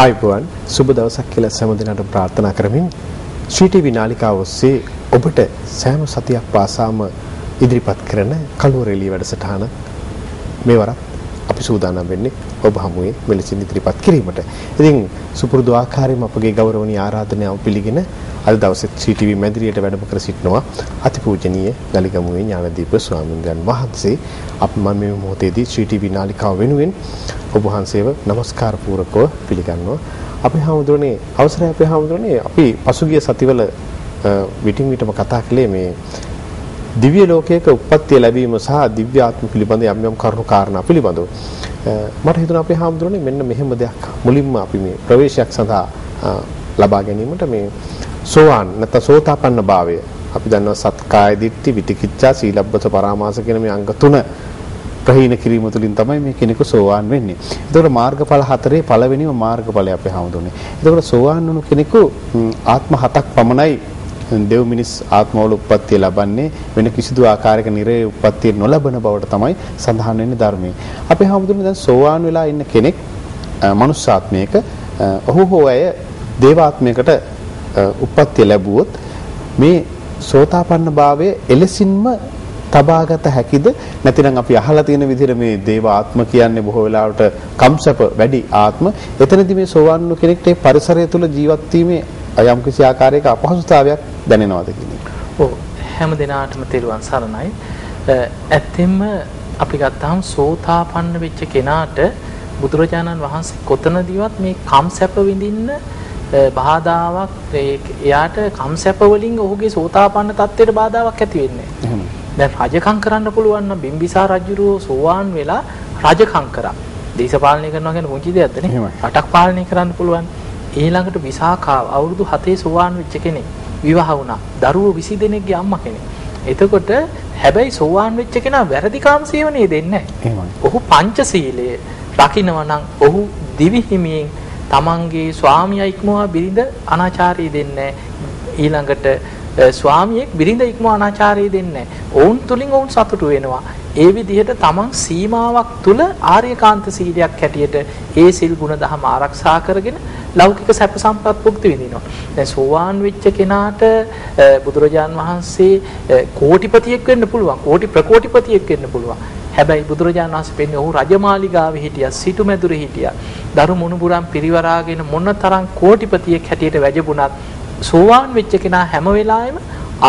ආයුබෝවන් සුබ දවසක් කියලා සෑම දිනකට ප්‍රාර්ථනා කරමින් ශ්‍රී ටීවී නාලිකාව ඔස්සේ ඔබට සෑම සතියක් පාසාම ඉදිරිපත් කරන කලුවරෙලිය වැඩසටහන මේවරත් අපි සූදානම් වෙන්නේ ඔබ හමුවේ මෙලෙසින් ඉදිරිපත් කිරීමට. ඉතින් සුපුරුදු ආකාරයෙන්ම අපගේ ගෞරවනීය ආරාධනාව පිළිගෙන අද දවසේ CCTV මැදිරියට වැඩම කර සිටිනවා අතිපූජනීය ගලිගමුවේ ඥානදීප ස්වාමීන් වහන්සේ. අප මම මේ මොහොතේදී CCTV නාලිකාව වෙනුවෙන් ඔබ වහන්සේව নমස්කාර පූරකව පිළිගන්නවා. අපේ හැමදෙරෝනේ අවසරයි අපේ හැමදෙරෝනේ අපි පසුගිය සතිවල විටින් විටම කතා කළේ මේ දිව්‍ය ලෝකයක උප්පත්තිය ලැබීම සහ දිව්‍ය ආත්ම පිළිබඳ යම් යම් කරුණු කාරණා පිළිබඳව මට හිතුණා අපේ හාමුදුරනේ මෙන්න මෙහෙම දෙයක් මුලින්ම අපි මේ ප්‍රවේශයක් සඳහා ලබා ගැනීමට මේ සෝවාන් නැත්නම් සෝතාපන්න භාවය අපි දන්නවා සත්කාය දිට්ඨි විතිකිච්ඡා සීලබ්බත පරාමාස කියන මේ අංග තුන ප්‍රහීන කිරීම තුළින් තමයි මේ කෙනෙකු සෝවාන් වෙන්නේ. එතකොට මාර්ගඵල හතරේ පළවෙනිම මාර්ගඵලය අපේ හාමුදුරනේ. එතකොට සෝවාන් වුණු කෙනෙකු ආත්ම හතක් පමණයි දෙව් මිනිස් ආත්මවල උප්පත්තිය ලබන්නේ වෙන කිසිදු ආකාරයක නිරේ උප්පත්තිය නොලබන බවට තමයි සඳහන් වෙන්නේ ධර්මයේ. අපේ හැමෝටම දැන් සෝවාන් වෙලා ඉන්න කෙනෙක් මනුෂ්‍යාත්මයක ඔහු හෝ අය දේවාත්මයකට උප්පත්තිය ලැබුවොත් මේ සෝතාපන්න භාවය එලෙසින්ම තබාගත හැකිද නැතිනම් අපි අහලා තියෙන විදිහට මේ දේව ආත්ම කියන්නේ බොහෝ වෙලාවට කම්සප වැඩි ආත්ම එතනදී මේ සෝවන් කෙනෙක්ට පරිසරය තුල ජීවත් වීමේ යම් කිසි ආකාරයක අපහසුතාවයක් දැනෙනවද කියන එක. ඔව් හැම දිනාටම තෙරුවන් සරණයි. ඇත්තෙන්ම අපි ගත්තාම සෝතාපන්න වෙච්ච කෙනාට බුදුරජාණන් වහන්සේ කොතනදීවත් මේ කම් සැප විඳින්න බාධාවක් එයාට කම් සැප වලින් ඔහුගේ සෝතාපන්න තත්ත්වයට බාධාවක් ඇති වෙන්නේ. දැන් රජකම් කරන්න පුළුවන් නම් බිම්බිසාර රජුරෝ සෝවාන් වෙලා රජකම් කරා. දේශපාලනය කරනවා කියන්නේ පුංචි දෙයක්ද නේ? රටක් පාලනය කරන්න පුළුවන්. ඊළඟට විසාකාව අවුරුදු 7 සෝවාන් වෙච්ච කෙනෙක් විවාහ වුණා. දරුවෝ 20 දෙනෙක්ගේ අම්මා කෙනෙක්. එතකොට හැබැයි සෝවාන් වෙච්ච කෙනා වැරදි කාම සේවනයේ දෙන්නේ නැහැ. ඔහු පංචශීලය රකින්නවා නම් ඔහු දිවි හිමියෙන් තමන්ගේ ස්වාමියා ඉක්මවා බිරිඳ අනාචාරය දෙන්නේ ඊළඟට ස්වාමියෙක් බිරිඳ ඉක්මවා අනාචාරය දෙන්නේ ඔවුන් තුලින් ඔවුන් සතුටු වෙනවා. ඒ විදිහට තමන් සීමාවක් තුල ආර්යකාන්ත සීලයක් හැටියට ඒ සිල් ගුණ දහම ආරක්ෂා කරගෙන ලෞකික සැප සම්පත් භුක්ති විඳිනවා. දැන් සෝවාන් වෙච්ච කෙනාට බුදුරජාන් වහන්සේ කෝටිපතියෙක් වෙන්න පුළුවන්. කෝටි ප්‍රකෝටිපතියෙක් වෙන්න පුළුවන්. හැබැයි බුදුරජාණන් වහන්සේ පෙන්නේ ඔහු රජමාලිගාවේ හිටියා, සිටුමැදුරේ හිටියා. දරු මුණුබුරන් පිරිවරාගෙන මොනතරම් කෝටිපතියෙක් හැටියට වැජබුණත් සෝවාන් වෙච්ච කෙනා හැම වෙලාවෙම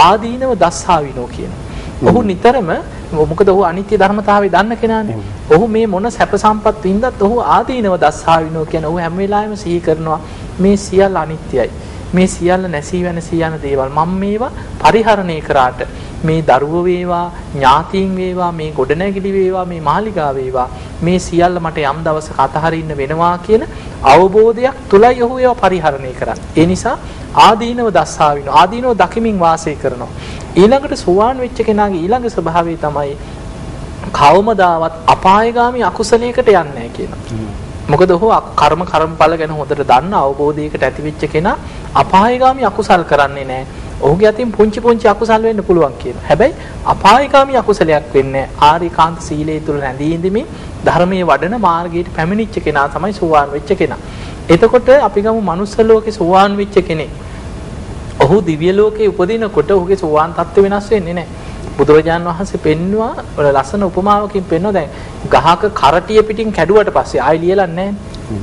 ආදීනව දස්සාවිනෝ කියනවා. ඔහු නිතරම මොකද ඔහු අනිත්‍ය ධර්මතාවය දන්න කෙනානේ. ඔහු මේ මොන සැප සම්පත් වින්දත් ඔහු ආදීනව දස්සාවිනෝ කියන ඔහු හැම වෙලාවෙම සිහි කරනවා මේ සියල්ල අනිත්‍යයි. මේ සියල්ල නැසී වෙනසී යන දේවල් මම මේවා පරිහරණය කරාට මේ දරුව වේවා ඥාතීන් වේවා මේ ගොඩනැගිලි වේවා මේ මාලිගා වේවා මේ සියල්ල මට යම් දවසක අතහරින්න වෙනවා කියන අවබෝධයක් තුලයි ඔහු ඒවා පරිහරණය කරන්නේ. ඒ නිසා ආදීනව දස්සාවිනෝ ආදීනව දකිමින් වාසය කරනවා. ඊළඟට සෝවාන් වෙච්ච කෙනාගේ ඊළඟ ස්වභාවය තමයි කවමදාවත් අපායগামী අකුසලයකට යන්නේ නැහැ කියනවා. මොකද ඔහු කර්ම කර්මඵල ගැන හොඳට දන්න අවබෝධයකට ඇතිවෙච්ච කෙනා අපායগামী අකුසල් කරන්නේ නැහැ. ඔහුගේ අතින් පුංචි පුංචි අකුසල් වෙන්න පුළුවන් කියනවා. හැබැයි අපායগামী අකුසලයක් වෙන්නේ ආරිකාන්ත සීලයේ තුල රැඳී ඉඳීමේ ධර්මයේ වඩන මාර්ගයට පැමිණිච්ච කෙනා තමයි සෝවාන් වෙච්ච කෙනා. එතකොට අපි ගමු manuss ලෝකේ සෝවාන් වෙච්ච කෙනෙක්. ඔහු දිව්‍ය ලෝකේ උපදිනකොට ඔහුගේ සෝවාන් තත්ත්ව වෙනස් වෙන්නේ නැහැ. බුදුරජාන් වහන්සේ පෙන්නවා ලස්සන උපමාවකින් පෙන්වනවා දැන් ගහක කරටිය පිටින් කැඩුවට පස්සේ ආයි ලියලා නැහැ.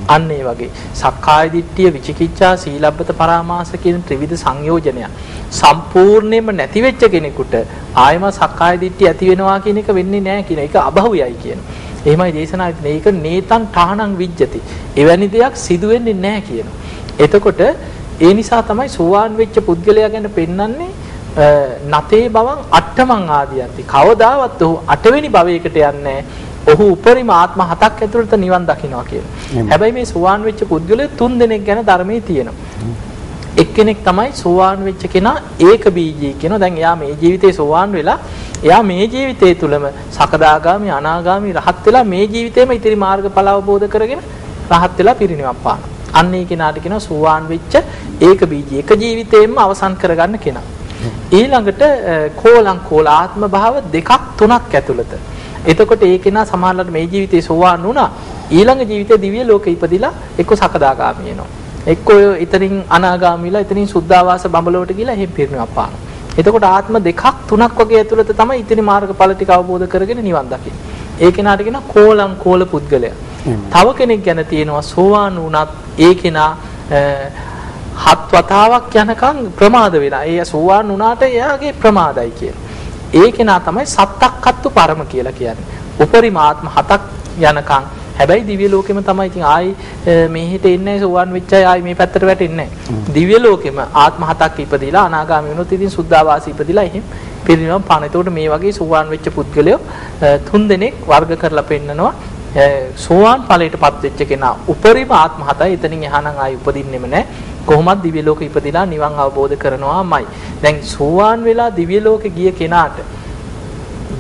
අන්න ඒ වගේ සක්කාය දිට්ඨිය විචිකිච්ඡා සීලබ්බත පරාමාස කියන ත්‍රිවිධ සංයෝජනය සම්පූර්ණයෙන්ම නැති වෙච්ච කෙනෙකුට ආයම සක්කාය දිට්ඨිය ඇති වෙනවා කියන එක වෙන්නේ නැහැ කියන එක අභව්‍යයි කියන. එහෙමයි දේශනා මේක නේතං ඨාණං විජ්ජති. එවැනි දෙයක් සිදු වෙන්නේ නැහැ කියන. එතකොට ඒ නිසා තමයි සෝවාන් වෙච්ච පුද්ගලයා ගැන පෙන්වන්නේ නතේ බවන් අට්ඨමං ආදියන්ති. කවදාවත් ඔහු අටවෙනි භවයකට යන්නේ ඔහු උපරිම ආත්ම හතක් ඇතුළත නිවන් දකින්නවා කියලා. හැබැයි මේ සෝවාන් වෙච්ච පුද්ගලයා තුන් දෙනෙක් ගැන ධර්මයේ තියෙනවා. එක්කෙනෙක් තමයි සෝවාන් වෙච්ච කෙනා ඒක බීජී කියනවා. දැන් එයා මේ ජීවිතේ සෝවාන් වෙලා එයා මේ ජීවිතය තුළම සකදාගාමි අනාගාමි රහත් වෙලා මේ ජීවිතේම ඉතිරි මාර්ගඵල අවබෝධ කරගෙන රහත් වෙලා පිරිනිවන් පානවා. අන්න ඒ කෙනාට කියනවා සෝවාන් වෙච්ච ඒක බීජී එක ජීවිතේම අවසන් කරගන්න කෙනා. ඊළඟට කෝලං කෝල ආත්ම භාව දෙකක් තුනක් ඇතුළත. එතකොට ඒ කෙනා සමානලට මේ ජීවිතේ සෝවාන් වුණා. ඊළඟ ජීවිතේ දිව්‍ය ලෝකෙ ඉපදිලා එක්ක සකදාගාමී වෙනවා. එක්ක ඔය එතනින් අනාගාමීලා එතනින් සුද්ධාවාස බඹලවට ගිහලා එහෙම පිරිනවම් පානවා. එතකොට ආත්ම දෙකක් තුනක් වගේ ඇතුළත තමයි ඉතිරි මාර්ගඵල ටික අවබෝධ කරගෙන නිවන් දකින්නේ. ඒ කෙනාට කියන කෝලං කෝල පුද්ගලයා. තව කෙනෙක් ගැන තියෙනවා සෝවාන් වුණත් ඒ කෙනා හත් වතාවක් යනකම් ප්‍රමාද වෙලා. ඒ සෝවාන් වුණාට එයාගේ ප්‍රමාදයි කියලා. ඒ කෙනා තමයි සත්තක්කත්තු පරම කියලා කියන්නේ. උපරිම ආත්ම හතක් යනකම් හැබැයි දිව්‍ය ලෝකෙම තමයි ඉතින් ආයි මෙහෙට එන්නේ සෝවන් වෙච්ච අය ආයි මේ පැත්තට වැටෙන්නේ නැහැ. දිව්‍ය ලෝකෙම ආත්ම හතක් ඉපදිලා අනාගාමී වුණොත් ඉතින් සුද්ධාවාසී ඉපදිලා එහෙම පිරිනිවන් පාන. ඒතකොට මේ වගේ සෝවන් වෙච්ච පුද්ගලයෝ තුන් දෙනෙක් වර්ග කරලා පෙන්නනවා. සෝවාන් ඵලයටපත් වෙච්ච කෙනා උපරිම ආත්ම හතයි එතනින් එහානම් ආයි උපදින්නෙම නැහැ. කොහොමද දිව්‍ය ලෝකෙ ඉපදිලා නිවන් අවබෝධ කරනවාමයි. දැන් සෝවාන් වෙලා දිව්‍ය ලෝකෙ ගිය කෙනාට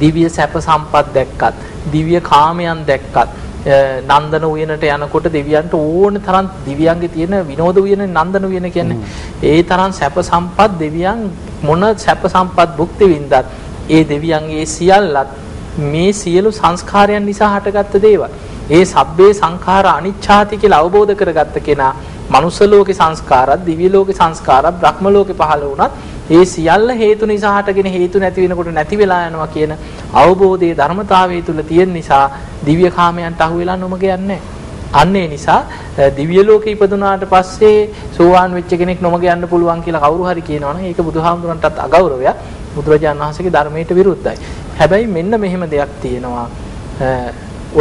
දිව්‍ය සැප සම්පත් දැක්කත් දිව්‍ය කාමයන් දැක්කත් නන්දන උයනට යනකොට දෙවියන්ට ඕන තරම් දිව්‍යයන්ගේ තියෙන විනෝද උයන නන්දන උයන කියන්නේ ඒ තරම් සැප සම්පත් දෙවියන් මොන සැප සම්පත් භුක්ති විඳත් ඒ දෙවියන්ගේ සියල්ලත් මේ සියලු සංස්කාරයන් නිසා හටගත්ත දේවල්. ඒ සබ්බේ සංඛාර අනිච්ඡාති කියලා අවබෝධ කරගත්ත කෙනා මනුස්ස ලෝකේ සංස්කාරත් දිව්‍ය ලෝකේ සංස්කාරත් බ්‍රහ්ම ලෝකේ පහළ වුණත් ඒ සියල්ල හේතු නිසා හටගෙන හේතු නැති වෙනකොට නැති වෙලා යනවා කියන අවබෝධයේ ධර්මතාවය තුල තියෙන නිසා දිව්‍ය කාමයන්ට අහු වෙලා නොමග යන්නේ අන්න ඒ නිසා දිව්‍ය ලෝකේ ඉපදුනාට පස්සේ සෝවාන් වෙච්ච කෙනෙක් නොමග යන්න පුළුවන් කියලා කවුරු හරි කියනවනම් ඒක බුදුහාමුදුරන්ටත් අගෞරවයක් බුදුරජාණන් වහන්සේගේ ධර්මයට විරුද්ධයි. හැබැයි මෙන්න මෙහෙම දෙයක් තියෙනවා.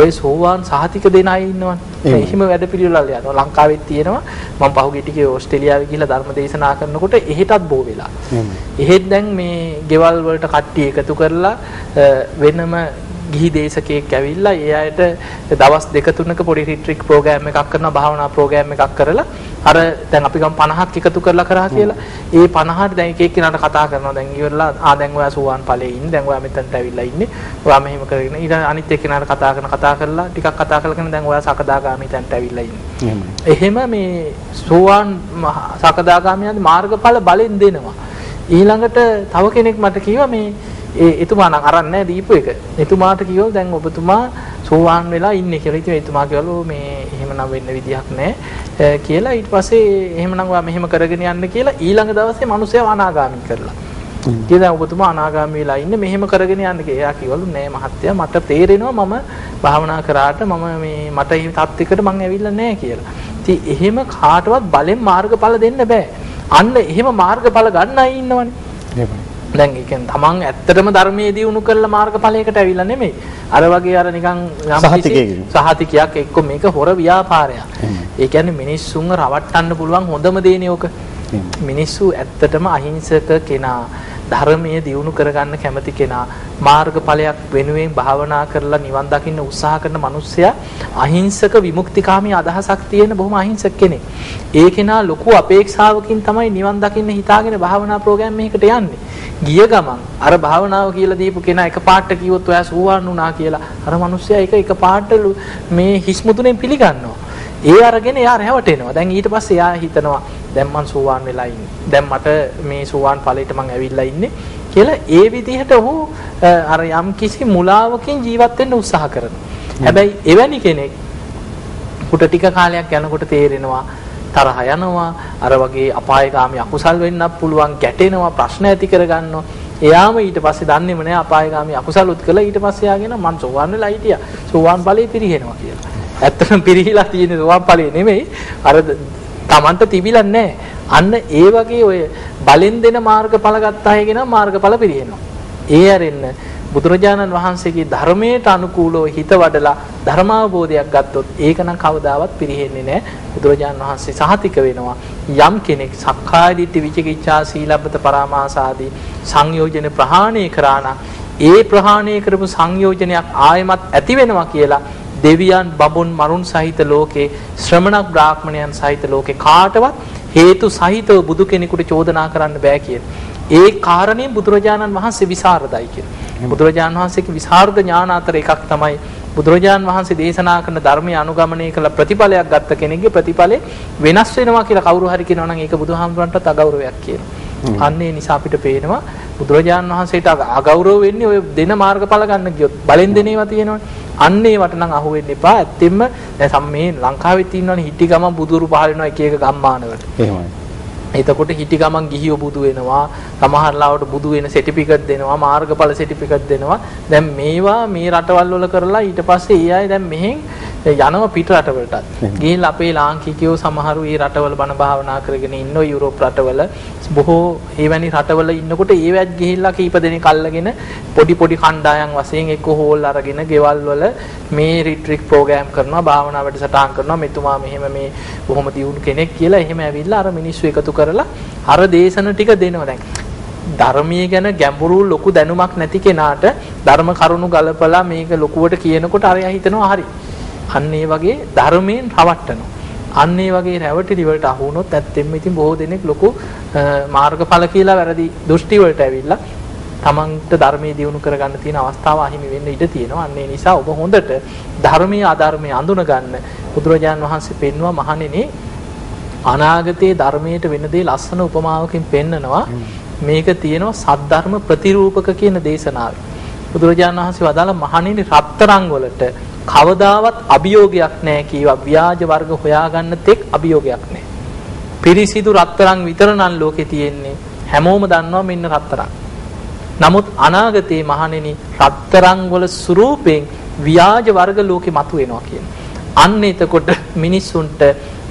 ඔය සෝවාන් සහතික දෙන අය ඉන්නවනේ. එහෙම වැඩ පිළිවෙලල් යනවා. ලංකාවෙත් තියෙනවා. මම පහුගිය ටිකේ ඕස්ට්‍රේලියාවේ ගිහිල්ලා ධර්ම දේශනා කරනකොට එහෙටත් බෝ වෙලා. එහෙත් දැන් මේ ගෙවල් වලට කට්ටිය එකතු කරලා වෙනම ගිහි දේශකයෙක් ඇවිල්ලා ඒ අයට දවස් දෙක තුනක පොඩි රිට්‍රික් ප්‍රෝග්‍රෑම් එකක් කරනවා භාවනා ප්‍රෝග්‍රෑම් එකක් කරලා අර දැන් අපි ගම් 50ක් එකතු කරලා කරා කියලා. ඒ 50ට දැන් එක එක්කිනාට කතා කරනවා. දැන් ඉවරලා ආ දැන් ඔයා සුවාන් ඵලයේ ඉන්නේ. දැන් ඔයා මෙතනට ඇවිල්ලා ඉන්නේ. ඔයා මෙහෙම කරගෙන ඊට අනිත් එක්කිනාට කතා කරන කතා කරලා ටිකක් කතා කරගෙන දැන් ඔයා සකදාගාමී තැනට ඇවිල්ලා ඉන්නේ. එහෙම මේ සුවාන් සකදාගාමියාගේ මාර්ගඵල බලෙන් දෙනවා. ඊළඟට තව කෙනෙක් මට කිව්වා මේ ඒ එතුමා නම් අරන් නැහැ දීපු එක. එතුමාට කිව්වොත් දැන් ඔබතුමා සෝවාන් වෙලා ඉන්නේ කියලා. ඉතින් එතුමා කිව්වලු මේ එහෙමනම් වෙන්න විදිහක් නැහැ කියලා ඊට පස්සේ එහෙමනම් ඔයා මෙහෙම කරගෙන යන්න කියලා ඊළඟ දවසේ මිනිස්සයා අනාගාමී කරලා. ඉතින් දැන් ඔබතුමා අනාගාමී වෙලා ඉන්නේ මෙහෙම කරගෙන යන්න කියලා. එයා කිව්වලු නෑ මහත්තයා මට තේරෙනවා මම භාවනා කරාට මම මේ මට මේ තත්යකට මං ඇවිල්ලා නෑ කියලා. ඉතින් එහෙම කාටවත් බලෙන් මාර්ගඵල දෙන්න බෑ. අන්න එහෙම මාර්ගඵල ගන්න අය ඉන්නවනේ. දැන් ඒ කියන්නේ තමන් ඇත්තටම ධර්මයේ දියුණු කරලා මාර්ගඵලයකට ඇවිල්ලා නෙමෙයි. අර වගේ අර නිකන් සහතිකයක් එක්ක මේක හොර ව්‍යාපාරයක්. ඒ කියන්නේ මිනිස්සුන්ව රවට්ටන්න පුළුවන් හොඳම දේනේ ඕක. මිනිස්සු ඇත්තටම අහිංසක කෙනා ධර්මයේ දියුණු කරගන්න කැමති කෙනා මාර්ගඵලයක් වෙනුවෙන් භාවනා කරලා නිවන් දකින්න උත්සාහ කරන මිනිස්සයා අහිංසක විමුක්තිකාමී අදහසක් තියෙන බොහොම අහිංසක කෙනෙක්. ඒ කෙනා ලොකු අපේක්ෂාවකින් තමයි නිවන් දකින්න හිතාගෙන භාවනා ප්‍රෝග්‍රෑම් එකකට යන්නේ. ගිය ගමන් අර භාවනාව කියලා දීපු කෙනා එකපාරට කිව්වොත් ඔයා සූවාන් වුණා කියලා අර මිනිස්සයා ඒක එකපාරට මේ හිස්මුතුනේ පිළිගන්නවා. ඒ අරගෙන එයා රැවටෙනවා. දැන් ඊට පස්සේ එයා හිතනවා දැන් මං සෝවාන් වෙලා ඉන්නේ. දැන් මට මේ සෝවාන් ඵලයට මං ඇවිල්ලා ඉන්නේ කියලා ඒ විදිහට ඔහු අර යම් කිසි මුලාවකින් ජීවත් වෙන්න උත්සාහ කරනවා. හැබැයි එවැනි කෙනෙක් පුට ටික කාලයක් යනකොට තේරෙනවා තරහ යනවා අර වගේ අපායගාමී අකුසල් වෙන්නත් පුළුවන් ගැටෙනවා ප්‍රශ්න ඇති කරගන්නවා එයාම ඊට පස්සේ දන්නේම නෑ අපායගාමී අකුසල් උත් කළා ඊට පස්සේ යාගෙන මං සෝවාන් වෙලා හිටියා සෝවාන් ඵලෙ පිරිහෙනවා කියලා. ඇත්තටම පිරිහිලා තියෙන සෝවාන් ඵලෙ නෙමෙයි අර Tamanට තිබිලා නැහැ. අන්න ඒ වගේ ඔය බලෙන් දෙන මාර්ගඵල ගත්ත අයගෙන මාර්ගඵල පිරිනනවා. ඒ ඇරෙන්න බුදුරජාණන් වහන්සේගේ ධර්මයට අනුකූලව හිත වඩලා ධර්මාවබෝධයක් ගත්තොත් ඒක නම් කවදාවත් පිරෙන්නේ නැහැ. බුදුරජාණන් වහන්සේ සහතික වෙනවා යම් කෙනෙක් සක්කාය දිට්ඨි විචිකිච්ඡා සීලබ්බත පරාමාසාදී සංයෝජන ප්‍රහාණය කරා ඒ ප්‍රහාණය කරපු සංයෝජනයක් ආයමත් ඇති වෙනවා කියලා දෙවියන් බබුන් මරුන් සහිත ලෝකේ ශ්‍රමණක් බ්‍රාහ්මණයන් සහිත ලෝකේ කාටවත් හේතු සහිතව බුදු කෙනෙකුට චෝදනා කරන්න බෑ කියන. ඒ කාරණේ බුදුරජාණන් වහන්සේ විසරදයි කියන. බුදුරජාණන් වහන්සේගේ විසරද ඥාන අතර එකක් තමයි බුදුරජාණන් වහන්සේ දේශනා කරන ධර්මය අනුගමනය කළ ප්‍රතිඵලයක් ගත්ත කෙනෙක්ගේ ප්‍රතිඵලේ වෙනස් වෙනවා කියලා කවුරු හරි කියනවා නම් ඒක බුදුහාමුදුරන්ටත් අගෞරවයක් කියනවා. අන්න ඒ නිසා අපිට පේනවා බුදුරජාණන් වහන්සේට අගෞරව වෙන්නේ ඔය දෙන මාර්ගඵල ගන්න ගියොත් බලෙන් දෙන ඒවා තියෙනවනේ. අන්න ඒවට නම් අහු වෙන්න එපා. ඇත්තෙන්ම දැන් මේ ලංකාවේ තියෙනවනේ හිටි ගමන් බුදුරු පහල වෙනවා එක එක ගම්මානවල. එහෙමයි. එතකොට හිටි ගමන් ගිහියෝ බුදු වෙනවා සමහර ලාවට බුදු වෙන සර්ටිෆිකට් දෙනවා මාර්ගඵල සර්ටිෆිකට් දෙනවා. දැන් මේවා මේ රටවල් වල කරලා ඊට පස්සේ ඒ අය දැන් මෙහෙන් යනවා පිට රටවලටත්. ගිහිල්ලා අපේ ලාංකිකයෝ සමහරු ඒ රටවල බණ භාවනා කරගෙන ඉන්නෝ යුරෝප් රටවල. බොහෝ එවැනි රටවල ඉන්නකොට ඒවත් ගිහිල්ලා කීප දෙනෙක් අල්ලගෙන පොඩි පොඩි කණ්ඩායම් වශයෙන් එක්ක හෝල් අරගෙන ගෙවල් වල මේ රිට්‍රීට් ප්‍රෝග්‍රෑම් කරනවා භාවනා වැඩසටහන් කරනවා. මෙතුමා මෙහෙම මේ බොහොම දියුණු කෙනෙක් කියලා එහෙම ඇවිල්ලා අර මිනිස්සු එකතු කරලා අර දේශන ටික දෙනවා දැන් ධර්මීය ගැන ගැඹුරු ලොකු දැනුමක් නැති කෙනාට ධර්ම කරුණු ගලපලා මේක ලොකුවට කියනකොට අරයා හිතනවා හරි අන්න ඒ වගේ ධර්මයෙන් රවට්ටනවා. අන්න ඒ වගේ රැවටිලි වලට අහු වුණොත් ඇත්තෙන්ම ඉතින් බොහෝ දෙනෙක් ලොකු මාර්ගඵල කියලා වැරදි දෘෂ්ටි වලට ඇවිල්ලා තමන්ට ධර්මයේ දියුණු කරගන්න තියෙන අවස්ථාව අහිමි වෙන්න ඉඩ තියෙනවා. අන්න ඒ නිසා ඔබ හොඳට ධර්මීය අධර්මයේ අඳුන ගන්න බුදුරජාන් වහන්සේ පෙන්වුවා මහණෙනි අනාගතයේ ධර්මයට වෙන දේ ලස්සන උපමාවකින් පෙන්නනවා. මේක තියෙනවා සද්ධර්ම ප්‍රතිරූපක කියන දේශනාවේ. බුදුරජාණන් වහන්සේ වදාළ මහණෙනි රත්තරන් වලට කවදාවත් අභියෝගයක් නැහැ කීවා ව්‍යාජ වර්ග හොයාගන්න තෙක් අභියෝගයක් නැහැ. පිරිසිදු රත්තරන් විතර නම් ලෝකේ තියෙන්නේ හැමෝම දන්නවා මෙන්න රත්තරන්. නමුත් අනාගතයේ මහණෙනි රත්තරන් වල ස්වරූපයෙන් ව්‍යාජ වර්ග ලෝකේ මතුවෙනවා කියන. අන්න එතකොට මිනිස්සුන්ට